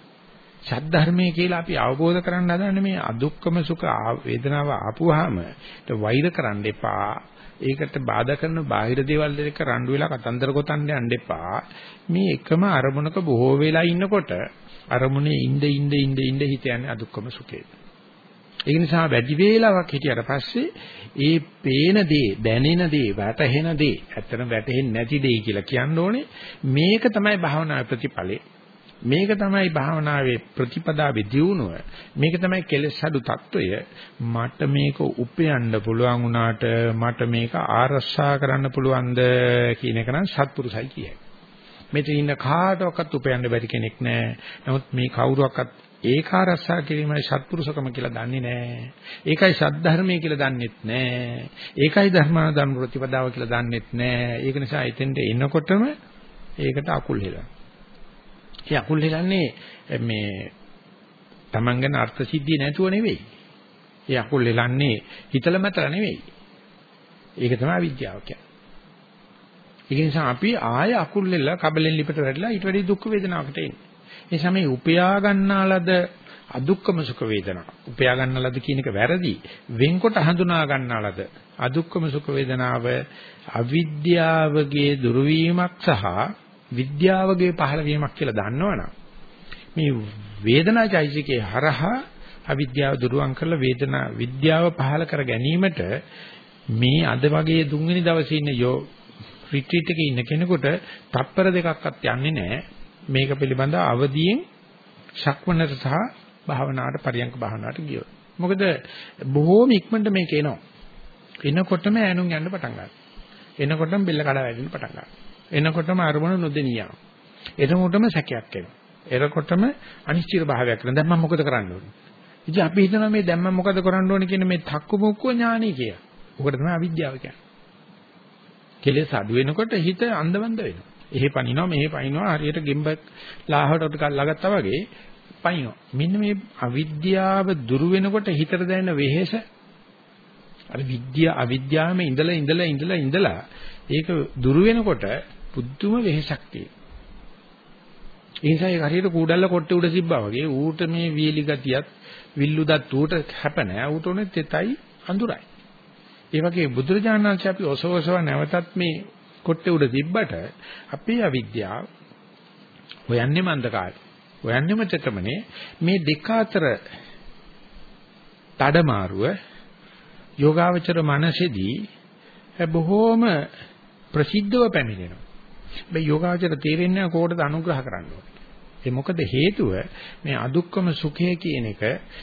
සද්ධර්මයේ කියලා අපි අවබෝධ කරගන්න හදන්නේ මේ අදුක්කම සුඛ වේදනාව ආපුවාම ඒක වෛර කරන්න එපා. ඒකට බාධා කරන බාහිර දේවල් දෙක රණ්ඩු වෙලා කතන්දර ගොතන්න යන්න එපා. මේ එකම අරමුණක බොහෝ වෙලා ඉන්නකොට අරමුණේ ඉඳ ඉඳ ඉඳ ඉඳ හිත යන්නේ අදුක්කම සුඛේ. ඒ නිසා වැඩි වේලාවක් හිටියට පස්සේ ඒ පේන දේ, දැනෙන දේ, වැටහෙන දේ, ඇත්තටම වැටහෙන්නේ නැති දේ කියලා කියන්න ඕනේ. මේක තමයි භාවනාවේ ප්‍රතිඵලය. මේක තමයි භාවනාවේ ප්‍රතිපදාවේ දියුණුව. මේක තමයි කෙලෙස් අඩු తত্ত্বය. මට මේක උපයන්න පුළුවන් වුණාට මට මේක ආරක්ෂා කරන්න පුළුවන්ද කියන එක නම් සත්පුරුසයි කියයි. මෙතන ඉන්න කාටවත් උපයන්න බැරි කෙනෙක් නැහැ. නමුත් මේ කවුරුවක්වත් ඒක ආරක්ෂා කිරීමයි සත්පුරුෂකම කියලා දන්නේ නැහැ. ඒකයි සද්ධර්මය කියලා දන්නේත් නැහැ. ඒකයි ධර්මානුධර්ම ප්‍රතිපදාව කියලා දන්නේත් නැහැ. ඒක නිසා එතෙන්ට එනකොටම ඒකට අකුල් හෙලනවා. ඒ අකුල් හෙලන්නේ මේ Taman ගැන අර්ථ සිද්ධිය නැතුව නෙවෙයි. ඒ අකුල් හෙලන්නේ හිතල මතල නෙවෙයි. ඒක තමයි විද්‍යාව කියන්නේ. ඒක නිසා අපි ආය අකුල් හෙලලා කබලෙන් ලිපට වැටලා ඊට වැඩි දුක් වේදනාවකට එන්නේ. ඒ සමේ උපයා ගන්නාලද අදුක්කම සුඛ වේදනා. උපයා ගන්නලද කියන එක වැරදි. වෙන්කොට හඳුනා ගන්නාලද අදුක්කම සුඛ වේදනාව අවිද්‍යාවගේ දුර්වීමක් සහ විද්‍යාවගේ පහළ වීමක් කියලා දන්නවනම් මේ වේදනාචෛසිකේ හරහා අවිද්‍යාව දුරුවන් කරලා වේදනා විද්‍යාව පහළ කර ගැනීමට මේ අද වගේ තුන්වෙනි දවසේ ඉන්න යෝ රිට්‍රීට් එකේ ඉන්න කෙනෙකුට තප්පර දෙකක්වත් යන්නේ නැහැ මේක පිළිබඳ අවදියෙන් ශක්මනට සහ භාවනාවට පරියන්ක භාවනාවට ගියොත්. මොකද බොහෝම ඉක්මනට මේක එනවා. එනකොටම ඈනුම් යන්න පටන් ගන්නවා. එනකොටම බෙල්ල කඩා වැටෙන්න පටන් ගන්නවා. එනකොටම අරමුණ නොදෙනියම. එතකොටම සැකයක් එනවා. එනකොටම අනිශ්චිත භාවයක් වෙනවා. දැන් මම මොකද කරන්න ඕනේ? ඉතින් අපි හිතනවා මේ දැන් මම මොකද කරන්න ඕනේ කියන මේ තක්කු මුක්කු ඥානෙ කිය. ඔකට තමයි අවිද්‍යාව කියන්නේ. කෙලෙස් අඩු වෙනකොට හිත අන්ධබන්ද වෙනවා. එහෙ පනිනවා මෙහෙ පනිනවා හරියට ගෙම්බ ලාහවට ටිකක් ලගත්තා වගේ පනිනවා. මෙන්න මේ අවිද්‍යාව දුරු වෙනකොට හිතට දැනෙන වෙහෙස අර විද්‍යා අවිද්‍යාවෙම ඉඳලා ඉඳලා ඉඳලා ඉඳලා ඒක දුරු වෙනකොට පුදුම වෙහෙසක් තියෙනවා. ඒ නිසා ඒක හරියට කූඩල්ල කොට්ටේ උඩ සිබ්බා වගේ ඌට මේ වීලි ගතියත් විල්ලුදත් ඌට හැප නැහැ. ඌට උනේ තෙතයි අඳුරයි. ඒ වගේ බුදුරජාණන් වහන්සේ අපි ඔසවසව නැවතත් මේ කොට්ටේ උඩ තිබ්බට අපේ අවිද්‍යාව හොයන්නේ මන්දකාරය. හොයන්නේම තෙතමනේ මේ දෙක අතර තඩමාරුව යෝගාවචර මනසේදී බොහෝම ප්‍රසිද්ධව පැමිණෙනවා. මේ යෝගාවචර තේරෙන්නේ කොහොමද අනුග්‍රහ කරන්න ඕනේ. ඒ මොකද හේතුව මේ අදුක්කම සුඛය කියන එක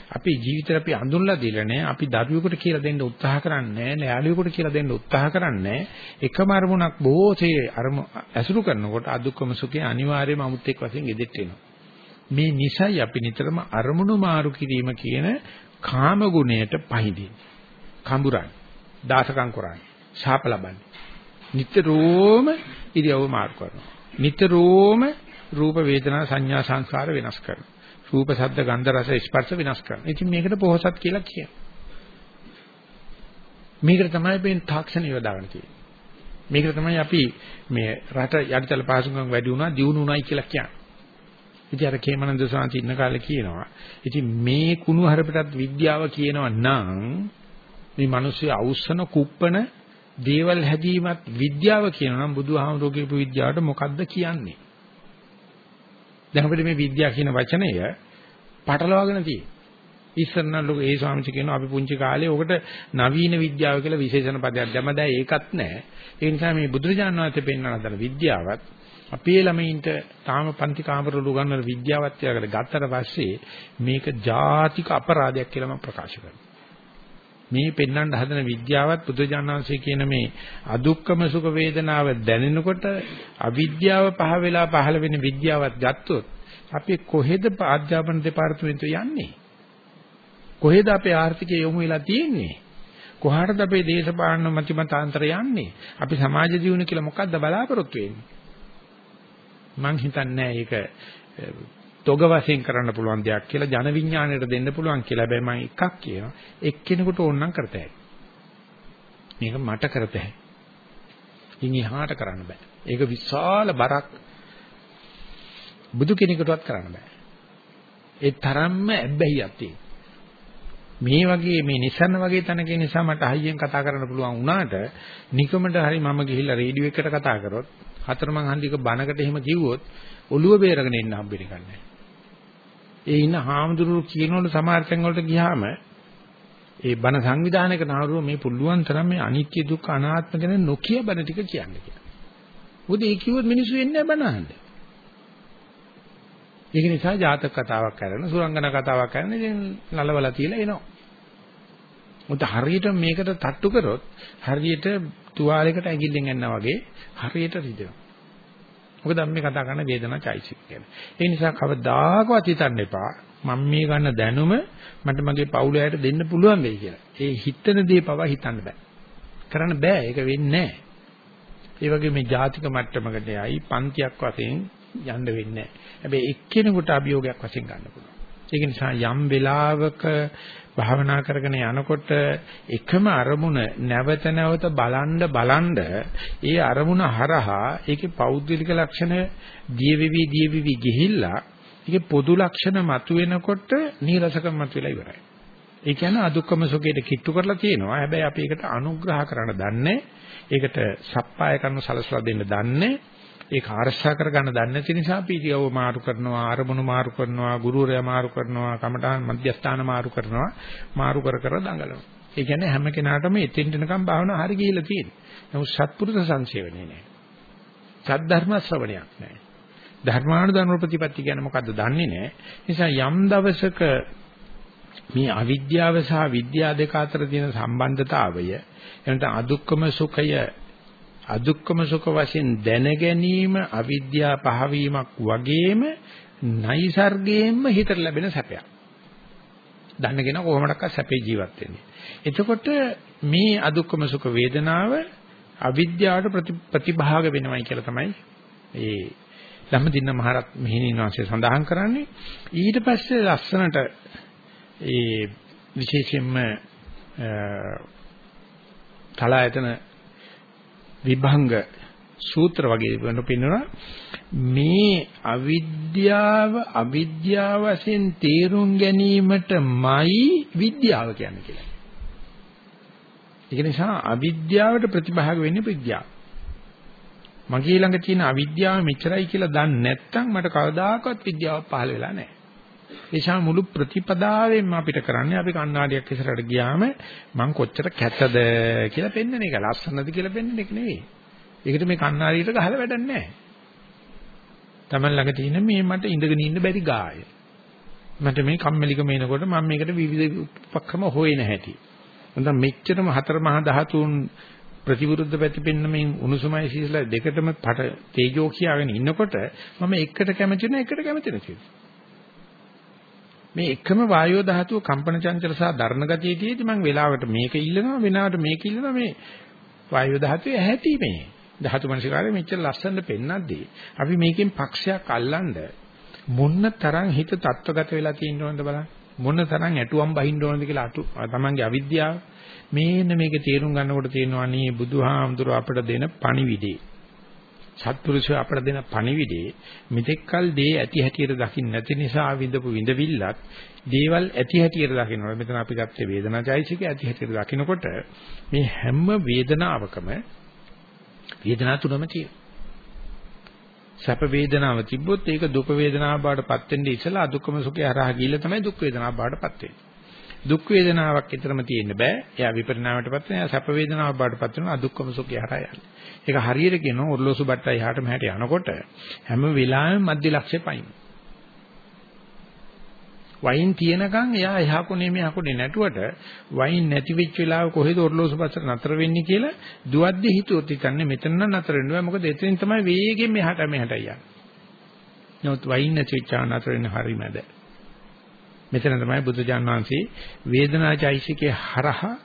අපි ජීවිතේ අපි අඳුන්ලා දෙලා නැහැ. අපි දරුවෙකුට කියලා දෙන්න උත්සාහ කරන්නේ නැහැ. යාළුවෙකුට කියලා දෙන්න උත්සාහ කරන්නේ එකම අරමුණක් බොහෝසේ අරම ඇසුරු කරනකොට අදුක්කම සුඛය අනිවාර්යයෙන්ම අමුත් එක් වශයෙන් ගෙදෙට්ට එනවා. මේ නිසයි අපි නිතරම අරමුණු මාරු කිරීම කියන කාම ගුණයට පහදින්නේ. කඹුරන්නේ. දාසකම් කරන්නේ. ශාප ලබන්නේ. නිතරම ඉරියව්ව මාරු කරනවා. නිතරම රූප වේදනා සංඥා සංස්කාර වෙනස් කරනවා. රූප ශබ්ද ගන්ධ රස ස්පර්ශ වෙනස් කරනවා. ඉතින් මේකට පොහසත් කියලා කියනවා. මේකට තමයි මේ තාක්ෂණය යොදාගෙන තියෙන්නේ. මේකට තමයි අපි මේ රට යටිතල පහසුකම් වැඩි වුණා දියුණු වුණායි කියලා කියන්නේ. ඉතින් අර කේමනන්ද සාන්ති ඉන්න කාලේ කියනවා. ඉතින් මේ කුණු හරපටත් විද්‍යාව කියනවා නම් මේ මිනිස්සු අවුස්සන කුප්පන දේවල් හැදීමත් විද්‍යාව කියනවා නම් බුදුහාමුදුරුවෝ කියපු විද්‍යාවට මොකද්ද කියන්නේ? දැන් අපිට මේ විද්‍යාව කියන වචනය පටලවාගෙන තියෙනවා. ඉස්සරන ලෝක ඒ ස්වාමීන් කියනවා අපි පුංචි කාලේ ඔකට නවීන විද්‍යාව කියලා විශේෂණ පදයක් දැම්ම දැන් ඒකත් නැහැ. ඒ නිසා මේ බුදුරජාණන් වහන්සේ පෙන්වන හදන විද්‍යාවත් අපේ ළමයින්ට තාම පන්ති කාමරවල උගන්වන විද්‍යාවත් කියලා ගත්තට පස්සේ මේක ජාතික අපරාධයක් කියලා මම ප්‍රකාශ කරනවා. මේ පෙන්වන්න හදන විද්‍යාවත් බුදුජානනාංශය කියන මේ අදුක්කම සුඛ වේදනාව දැනෙනකොට අවිද්‍යාව පහ වෙලා පහළ වෙන විද්‍යාවත් ගත්තොත් අපි කොහෙද අධ්‍යාපන දෙපාර්තමේන්තුව යන්නේ? කොහෙද අපේ ආර්ථිකය යොමු වෙලා තියෙන්නේ? කොහාටද අපේ දේශපාලන මතිමතාන්තර යන්නේ? අපි සමාජ ජීවන කියලා මොකද්ද බලාපොරොත්තු වෙන්නේ? මං හිතන්නේ ඒක තොග වශයෙන් කරන්න පුළුවන් දෙයක් කියලා ජන විඥාණයට දෙන්න පුළුවන් කියලා. හැබැයි මම එකක් කියනවා. එක්කෙනෙකුට ඕනනම් කරතයි. මේක මට කරතයි. ඉන් එහාට කරන්න බෑ. ඒක විශාල බරක් බුදු කෙනෙකුටවත් කරන්න බෑ. ඒ තරම්ම ඇබ්බැහියක් තියෙන. මේ වගේ මේ නිසන්න වගේ තැනක නිසා මට අහියෙන් කතා කරන්න පුළුවන් වුණාට නිකමට හරි මම ගිහිල්ලා රේඩියෝ එකකට කතා කරොත් හතරමං හන්දික බණකට එහෙම කිව්වොත් ඔළුව බේරගෙන ඉන්න හම්බෙන්නේ නැහැ. ඒ ඉන්න හාමුදුරුවෝ කියනවලු සමහර තැන් වලට ගියාම ඒ බණ සංවිධානයක නාරුව මේ පුළුවන් තරම් මේ අනිත්‍ය දුක්ඛ අනාත්ම ගැන නොකිය බණ ටික කියන්නේ කියලා. මොකද ඒ කිව්වොත් මිනිස්සු එන්නේ නැහැ බණ අහන්න. ඒක නිසා ජාතක කතාවක් කරන සුරංගන කතාවක් කරන ඉතින් නලවලා තියලා එනවා. මොකද හරියට මේකට තට්ටු කරොත් හරියට තුවාලයකට ඇඟිල්ලෙන් යනවා වගේ හරියට රිදෙනවා. මොකද අපි මේ කතා කරන වේදනා චෛසික ගැන. ඒ නිසා කවදාකවත් හිතන්න එපා මම මේ ගන්න දැනුම මට මගේ පවුලේ අයට දෙන්න පුළුවන් වෙයි කියලා. ඒ හිතන දේ පවා හිතන්න බෑ. කරන්න බෑ. ඒක වෙන්නේ නෑ. ඒ වගේ මේ ජාතික මට්ටමකට යයි පන්තියක් වශයෙන් යන්න වෙන්නේ නෑ. හැබැයි එක්කෙනෙකුට අභියෝගයක් වශයෙන් ගන්න පුළුවන්. ඒක නිසා යම් වෙලාවක භාවනා කරගෙන යනකොට එකම අරමුණ නැවත නැවත බලන්න බලන්න ඒ අරමුණ හරහා ඒකේ පෞද්ගලික ලක්ෂණ දියවිවි දියවිවි ගිහිල්ලා ඒකේ පොදු ලක්ෂණ මතුවෙනකොට නීරසකම මතුවලා ඉවරයි. ඒ කියන්නේ අදුක්කම සුඛයට කිට්ටු කරලා තියෙනවා. හැබැයි අපි ඒකට අනුග්‍රහ කරන්න දන්නේ. ඒකට සප්පාය කරන සලසලා දෙන්න දන්නේ. ඒක ආරක්ෂා කරගන්න දන්නේ නැති නිසා අපි ඉතිව මාරු කරනවා අරමුණු මාරු කරනවා ගුරුවරයා මාරු කරනවා කමඨාන් මධ්‍යස්ථාන මාරු කරනවා මාරු කර කර දඟලනවා. ඒ කියන්නේ හැම කෙනාටම එතෙන්ට නිකන් භාවනා හරි ගිහිල්ලා තියෙනවා නමුත් සත්පුරුෂ සංසේවනේ නැහැ සද්ධර්ම ශ්‍රවණයක් නැහැ ධර්මානුධර්ම ප්‍රතිපත්ති කියන්නේ මොකද්ද දන්නේ නැහැ නිසා යම් දවසක මේ අවිද්‍යාව සහ විද්‍යාව දෙක අතර තියෙන සම්බන්ධතාවය එනට අදුක්කම සුඛය අදුක්කම සුඛ වශයෙන් දැන ගැනීම අවිද්‍යා පහවීමක් වගේම නයිසර්ගයෙන්ම හිතට ලැබෙන සැපයක්. දන්නගෙන කොහොමඩක්වත් සැපේ ජීවත් වෙන්නේ. එතකොට මේ අදුක්කම සුඛ වේදනාව අවිද්‍යාවට ප්‍රතිභාග වෙනවයි කියලා තමයි ඒ ධම්මදින්න මහරත් මෙහිණින් වහන්සේ සඳහන් කරන්නේ ඊට පස්සේ ලස්සනට ඒ විශේෂයෙන්ම තලායතන විභංග සූත්‍ර වගේ වෙන පින්නනවා මේ අවිද්‍යාව අවිද්‍යාව වශයෙන් තේරුම් ගැනීමටමයි විද්‍යාව කියන්නේ කියලා. ඒක නිසා අවිද්‍යාවට ප්‍රතිභාග වෙන්නේ විද්‍යාව. මගේ ළඟ තියෙන අවිද්‍යාව මෙච්චරයි කියලා දන්නේ නැත්නම් මට කවදාකවත් විද්‍යාවක් පහළ වෙලා නැහැ. ඒෂා මුළු ප්‍රතිපදාවෙන්ම අපිට කරන්නේ අපි කණ්ණාඩියක් ඉස්සරහට ගියාම මං කොච්චර කැතද කියලා පෙන්වන එක. ලස්සනද කියලා පෙන්වන එක නෙවෙයි. ඒකට මේ කණ්ණාඩියට ගහලා වැඩක් නැහැ. Taman ළඟ තියෙන මේ මට ඉඳගෙන ඉන්න බැරි ගාය. මට මේ කම්මැලිකම එනකොට මම මේකට විවිධ උපක්‍රම හොයන හැටි. නැත්නම් මෙච්චරම හතර මහා ධාතුන් ප්‍රතිවිරුද්ධ පැතිපෙන්නමින් උණුසුමයි සීසල දෙකටම පට තේජෝ කියාගෙන ඉන්නකොට මම එකට කැමති නැහැ එකට කැමති නැහැ මේ එකම වායෝ ධාතුව කම්පන චංචල සහ දරණ ගතිය තියෙදි මම වෙලාවට මේක ඉල්ලනවා වෙනාවට මේක ඉල්ලනවා. මේ වායෝ ධාතුවේ ඇහැටි මේ ධාතු මනසිකාරය මෙච්චර ලස්සනට පෙන්නද්දී අපි මේකෙන් පක්ෂයක් අල්ලන්න මොන්න තරම් හිත තත්වගත වෙලා තියෙන්න ඕනද බලන්න. මොන තරම් ඇටුවම් බහින්න ඕනද කියලා අතු තමන්ගේ අවිද්‍යාව. මේන්න මේක තේරුම් ගන්නකොට තේරෙනවා නේ බුදුහාමුදුර අපට දෙන පණිවිඩේ. සත්පුරුෂය අපට දෙන පණිවිඩේ මෙතෙක්කල් දේ ඇති හැටියට දකින්න නැති නිසා විඳපු විඳවිල්ලත් දේවල් ඇති හැටියට දකින්නවා මෙතන අපි ගත්තේ වේදනාචෛසික ඇති හැටියට දකිනකොට මේ හැම වේදනාවකම වේදනා තුනම තියෙනවා. සැප වේදනාව තිබ්බොත් ඒක දුක වේදනාව බවට පත් වෙන්නේ ඉස්සලා අදුක්කම සුඛය හරහා ගිහිල්ලා තමයි දුක් වේදනාව බවට පත් වෙන්නේ. දුක් වේදනාවක් විතරම තියෙන්න බෑ. එයා විපරිණාමයටපත් වෙන. එයා සැප වේදනාවක් බාටපත් වෙනවා. අදුක්කම සුඛය හරහා යන්නේ. ඒක හරියට කියනවා ඔර්ලෝසු බට්ටා එහාට මෙහාට යනකොට හැම වෙලාවෙම මධ්‍ය ලක්ෂ්‍ය පයින්. වයින් තියෙනකන් එයා එහා කොනේ මෙහා කොනේ නැටුවට වයින් නැති වෙච්ච වෙලාව කොහෙද ඔර්ලෝසු බස්සට නතර වෙන්නේ කියලා දුවද්දි හිතුවොත් හිතන්නේ මෙතන නම් නතර වෙන්න බෑ. මොකද එතනින් තමයි වේගෙන් මෙහාට මෙහාට යන්නේ. නමුත් වයින් නැති වෙච්ච නතර වෙන්න හරියමද. මෙතන තමයි බුදුජාන් වහන්සේ වේදනාචෛසිකේ හරහා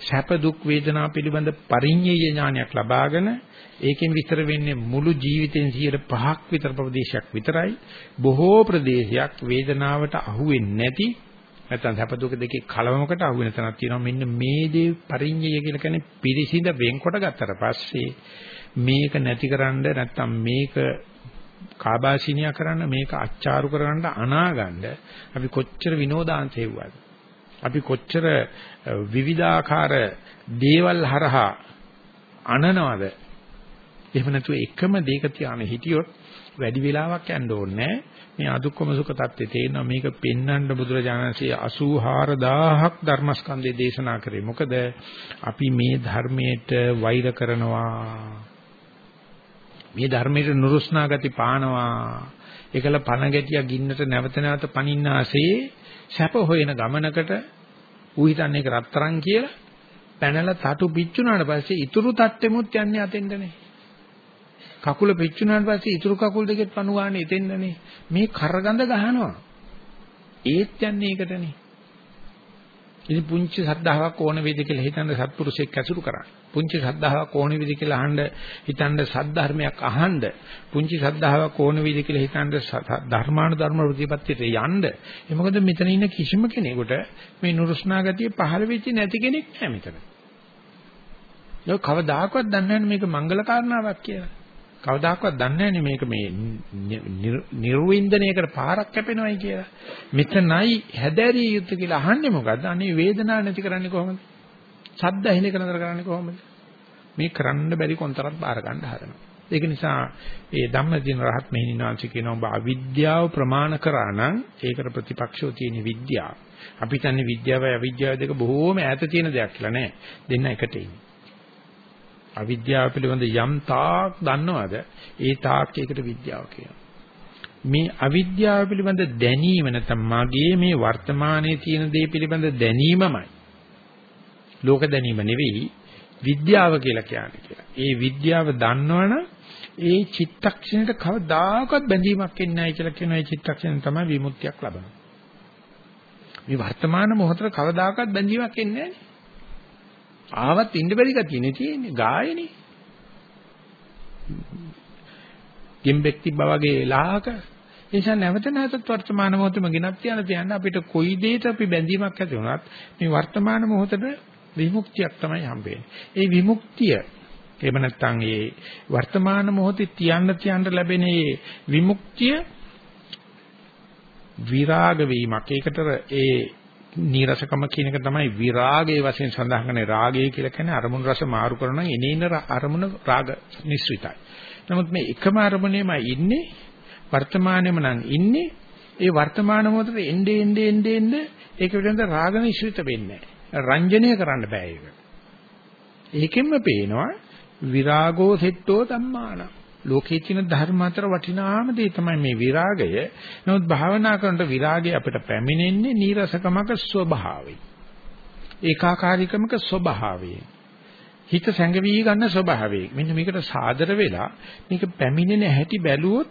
සැප දුක් වේදනා පිළිබඳ පරිඤ්ඤය ඥානයක් ලබාගෙන ඒකෙන් විතර වෙන්නේ මුළු ජීවිතෙන් 5ක් විතර ප්‍රදේශයක් විතරයි. බොහෝ ප්‍රදේශයක් වේදනාවට අහු වෙන්නේ නැති නැත්නම් සැප දුක දෙකේ කලවමකට අහු වෙන තැනක් තියෙනවා. මෙන්න මේ දේ පරිඤ්ඤය කියලා කියන්නේ පිරිසිඳ වෙන්කොට ගත්තට පස්සේ මේක නැතිකරන්න නැත්නම් මේක කාබාසිනියා කරන්න මේක අච්චාරු කරන්න අනාගන්න අපි කොච්චර විනෝදාංශ හේවුවද? අපි කොච්චර විවිධාකාර දේවල් හරහා අනනවද? එහෙම නැතුව එකම දෙයක තියාන හිටියොත් වැඩි වෙලාවක් යන්න ඕනේ මේ අදුක්කම සුඛ தත්ත්වේ තේරෙනවා මේක පෙන්වන්න බුදුරජාණන්සේ 84000ක් ධර්මස්කන්ධය දේශනා කරේ. මොකද අපි මේ ධර්මයට වෛර කරනවා. මේ ධර්මයේ නුරුස්නා ගති පානවා. ඒකල පණ ගැටිය ගින්නට නැවත නැවත පනින්නාසේ සැප හොයන ගමනකට ඌ හිතන්නේ ඒක රත්තරන් කියලා පැනලා තටු පිච්චුනාට පස්සේ ඉතුරු තට්ටෙමුත් යන්නේ අතෙන්දනේ. කකුල පිච්චුනාට පස්සේ ඉතුරු කකුල් දෙකෙත් පණු ගන්න එතෙන්දනේ. මේ කරගඳ ගහනවා. ඒත් යන්නේ ඒකටනේ. ඉතින් පුංචි සද්ධාාවක් ඕන වේද කියලා හිතන සත්පුරුෂයෙක් ඇසුරු කරන්න. පුංචි සද්ධාාවක් ඕන වේද කියලා අහන්න හිතන සද්ධර්මයක් අහන්න. පුංචි සද්ධාාවක් ඕන වේද කියලා හිතන ධර්මාන ධර්ම ප්‍රතිපත්තියට යන්න. ඒ මොකද මෙතන ඉන්න කිසිම කෙනෙකුට මේ නුරුස්නා ගතිය පහළ වෙච්ච නැති කෙනෙක් නෑ මෙතන. ඒක කවදාකවත් දන්නේ නැහැ මේක මංගල කාරණාවක් කියලා. කවදාකවත් දන්නේ නැහැ මේක මේ නිර්වින්දනයකට පාරක් කැපෙනවයි කියලා. මෙතනයි හැදෑරිය යුත්තේ කියලා අහන්නේ මොකද්ද? අනේ වේදනාව නැති කරන්නේ කොහොමද? සද්ද ඇහෙන එක නතර කරන්නේ කොහොමද? මේ කරන්න බැරි කොන්තරත් බාර ගන්න හදනවා. ඒක නිසා ඒ ධම්මදින රහත් මෙහිණිනාංශ කියනවා ඔබ අවිද්‍යාව ප්‍රමාණ කරා නම් ඒකට ප්‍රතිපක්ෂව තියෙන විද්‍යාව. අපි හිතන්නේ විද්‍යාවයි අවිද්‍යාව දෙක බොහෝම ඈත තියෙන දෙයක් කියලා නෑ. දෙන්න එකට ඉන්නේ. අවිද්‍යාව පිළිබඳ යම් තාක් දන්නවද ඒ තාක් ඒකට විද්‍යාව කියනවා. මේ අවිද්‍යාව පිළිබඳ දැනීම නැත්නම් මගේ මේ වර්තමානයේ තියෙන දේ පිළිබඳ දැනීමමයි. ලෝක දැනීම නෙවෙයි විද්‍යාව කියලා කියන්නේ කියලා. ඒ විද්‍යාව දන්නවනම් ඒ චිත්තක්ෂණයට කවදාකවත් බැඳීමක් එන්නේ නැහැ කියලා කියන ඒ චිත්තක්ෂණය තමයි විමුක්තියක් ලබන්නේ. මේ වර්තමාන මොහොතේ කවදාකවත් බැඳීමක් එන්නේ නැහැ. ආවත් ඉන්න බැරි ගතියනේ තියෙන්නේ ගායනේ ගෙම්බෙක් තිබ්බා වගේ ලාහක ඒ නිසා නැවත නැවතත් වර්තමාන මොහොතේම ගෙනත් තියන තියන්න අපිට කොයි දෙයක අපි බැඳීමක් ඇති වුණත් මේ වර්තමාන මොහොතේ විමුක්තියක් තමයි හම්බෙන්නේ. ඒ විමුක්තිය එහෙම නැත්නම් ඒ වර්තමාන මොහොතේ තියන්න තියන්න ලැබෙන ඒ විමුක්තිය විරාග වීමක්. ඒකට ඒ නීරසකම කියන එක තමයි විරාගයේ වශයෙන් සඳහන් කරන්නේ. රාගය කියලා කියන්නේ අරමුණු රස මාරු කරන එනේන අරමුණ රාග මිශ්‍රිතයි. නමුත් මේ එකම අරමුණේමයි ඉන්නේ වර්තමානයේම නම් ඉන්නේ ඒ වර්තමාන මොහොතේ එnde ende ende ende ඒක පිළිබඳ රාග මිශ්‍රිත වෙන්නේ රංජනය කරන්න බෑ ඒක. ඒකෙන්ම පේනවා විරාගෝ සෙට්ටෝ ධම්මාන. ලෝකයේ තියෙන ධර්ම අතර වටිනාම දේ තමයි මේ විරාගය. නමුත් භාවනා කරනකොට විරාගය අපිට පැමිණෙන්නේ නීරසකමක ස්වභාවය. ඒකාකාරීකමක ස්වභාවය. හිත සැඟවි ගන්න ස්වභාවය. මෙන්න මේකට සාදර වෙලා මේක පැමිණෙන හැටි බැලුවොත්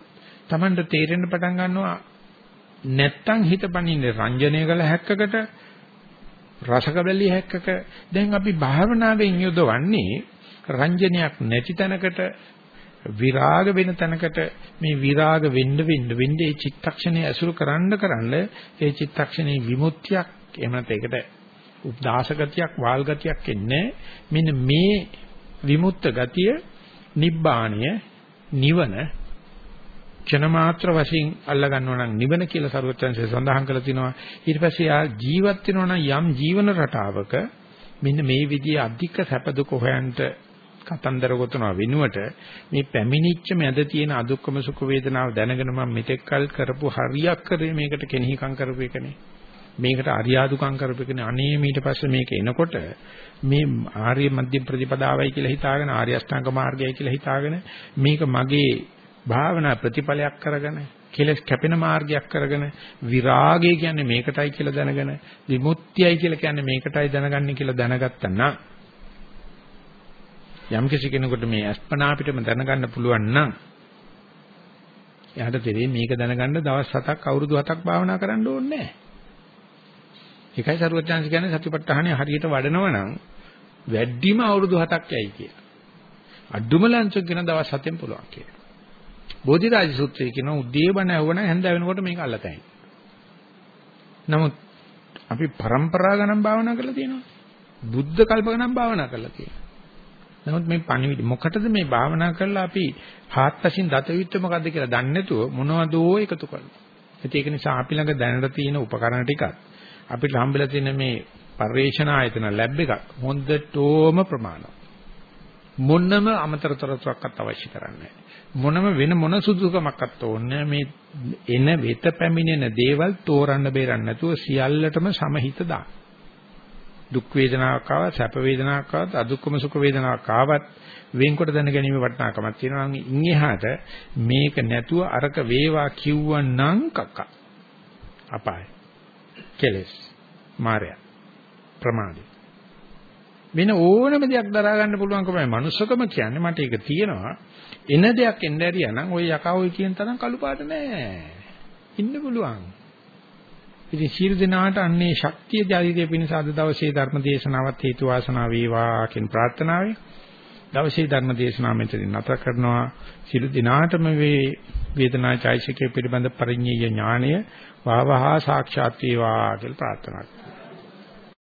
Tamanට තේරෙන්න පටන් ගන්නවා නැත්තම් හිත පනින්නේ රංජනය කළ හැක්කකට රසක බැලිය හැක්කක දැන් අපි භාවනාවෙන් යොදවන්නේ රංජනයක් නැති තැනකට විරාග වෙන තැනකට මේ විරාග වෙන්න වෙන්න වෙන්න ඒ චිත්තක්ෂණය ඇසුරු කරන්න කරන්න ඒ චිත්තක්ෂණේ විමුක්තියක් එහෙම නැත්නම් ඒකට උදාස ගතියක් වාල් ගතියක් එන්නේ මෙන්න මේ විමුක්ත ගතිය නිබ්බාණය නිවන ක්ෂණ මාත්‍ර වශයෙන් අල්ලා ගන්නවා නම් නිවන කියලා සරුවත්යන්සේ සඳහන් කරලා තිනවා. ඊට පස්සේ ආ ජීවත් වෙනවා නම් යම් ජීවන රටාවක මෙන්න මේ විදිහේ අධික සැප දුක හොයන්ට කතන්දර ගොතනවා වෙනුවට මේ පැමිණිච්ච මැද තියෙන අදුක්කම සුඛ වේදනාව දැනගෙන මම මෙතෙක් කල් කරපු හරියක් කරේ මේකට කෙනෙහිකම් කරපු එකනේ. මේකට අරියාදුකම් කරපු එකනේ. අනේ ඊට පස්සේ මේක එනකොට මේ ආර්ය මධ්‍ය ප්‍රතිපදාවයි කියලා හිතාගෙන ආර්ය අෂ්ටාංග මාර්ගයයි කියලා හිතාගෙන මේක මගේ භාවනා ප්‍රතිඵලයක් කරගෙන කෙලස් කැපෙන මාර්ගයක් කරගෙන විරාගය කියන්නේ මේකටයි කියලා දැනගෙන විමුක්තියයි කියලා කියන්නේ මේකටයි දැනගන්නේ කියලා දැනගත්තා නම් යම් කිසි කෙනෙකුට මේ අස්පනා අපිටම දැනගන්න පුළුවන් නම් එයාට තේරෙන්නේ මේක දැනගන්න දවස් 7ක් අවුරුදු 7ක් භාවනා කරන්න ඕනේ නැහැ. ඒකයි සරුවචාන්ස් කියන්නේ සතිපට්ඨානය හරියට වඩනවා නම් වැඩිම අවුරුදු 7ක් යයි කියලා. අඩුම ලංචක් කියන දවස් 7ෙන් පුළුවන් කියලා. බෝධිරාජ සූත්‍රයේ කියන උද්දී බණ ඇහුවන හැන්ද වෙනකොට මේක අල්ලතයි. නමුත් අපි પરම්පරා ගණන් භාවනා කරලා තියෙනවා. බුද්ධ කල්ප ගණන් භාවනා කරලා තියෙනවා. නමුත් මේ පණිවිඩ මොකටද මේ භාවනා කරලා අපි හාත්පසින් දත යුත්තේ මොකද්ද කියලා දන්නේ නැතුව මොනවදෝ එකතු කරනවා. ඒක නිසා අපි ළඟ දැනට තියෙන උපකරණ ටිකත් අපිට හම්බෙලා තියෙන මේ පරිවේශන ආයතන ලැබ් එකක් හොඳටම ප්‍රමාණවත්. මොනම අමතර තොරතුරක්වත් අවශ්‍ය කරන්නේ මොනම වෙන මොන සුදුසුකමක්වත් ඕනේ මේ එන වෙත පැමිණෙන දේවල් තෝරන්න බේරන්න නැතුව සියල්ලටම සමහිත දාන්න. දුක් වේදනාවක් ආවත් සැප වේදනාවක් ආවත් අදුක්කම සුඛ වේදනාවක් ආවත් වෙන්කොට දැන ගැනීම වටිනාකමක් තියෙනවා. නම් ඉන්හිහාට මේක නැතුව අරක වේවා කිව්වනම් කක්ක. අපාය. කෙලස්. මාය ප්‍රමාදය. වෙන ඕනම දෙයක් දරා ගන්න පුළුවන්කමයි මනුස්සකම කියන්නේ මට ඒක තියෙනවා. එන දෙයක් එන්න ඇරියා නම් ওই යකා ওই කියන තරම් කළු පාට නෑ ඉන්න පුළුවන්. ඉතින් සියලු දෙනාට අන්නේ ශක්තිය ජාතිය පිණිස අද දවසේ ධර්ම දේශනාවත් හේතු වාසනා වේවා කියන ප්‍රාර්ථනාවයි. දවසේ ධර්ම දේශනාව මෙතනින් නැතර කරනවා. සියලු දෙනාටම මේ වේදනා චෛසිකේ පිළිබඳ පරිඤ්ඤය ඥාණය වාවහා සාක්ෂාත් වේවා කියලා ප්‍රාර්ථනා කරනවා.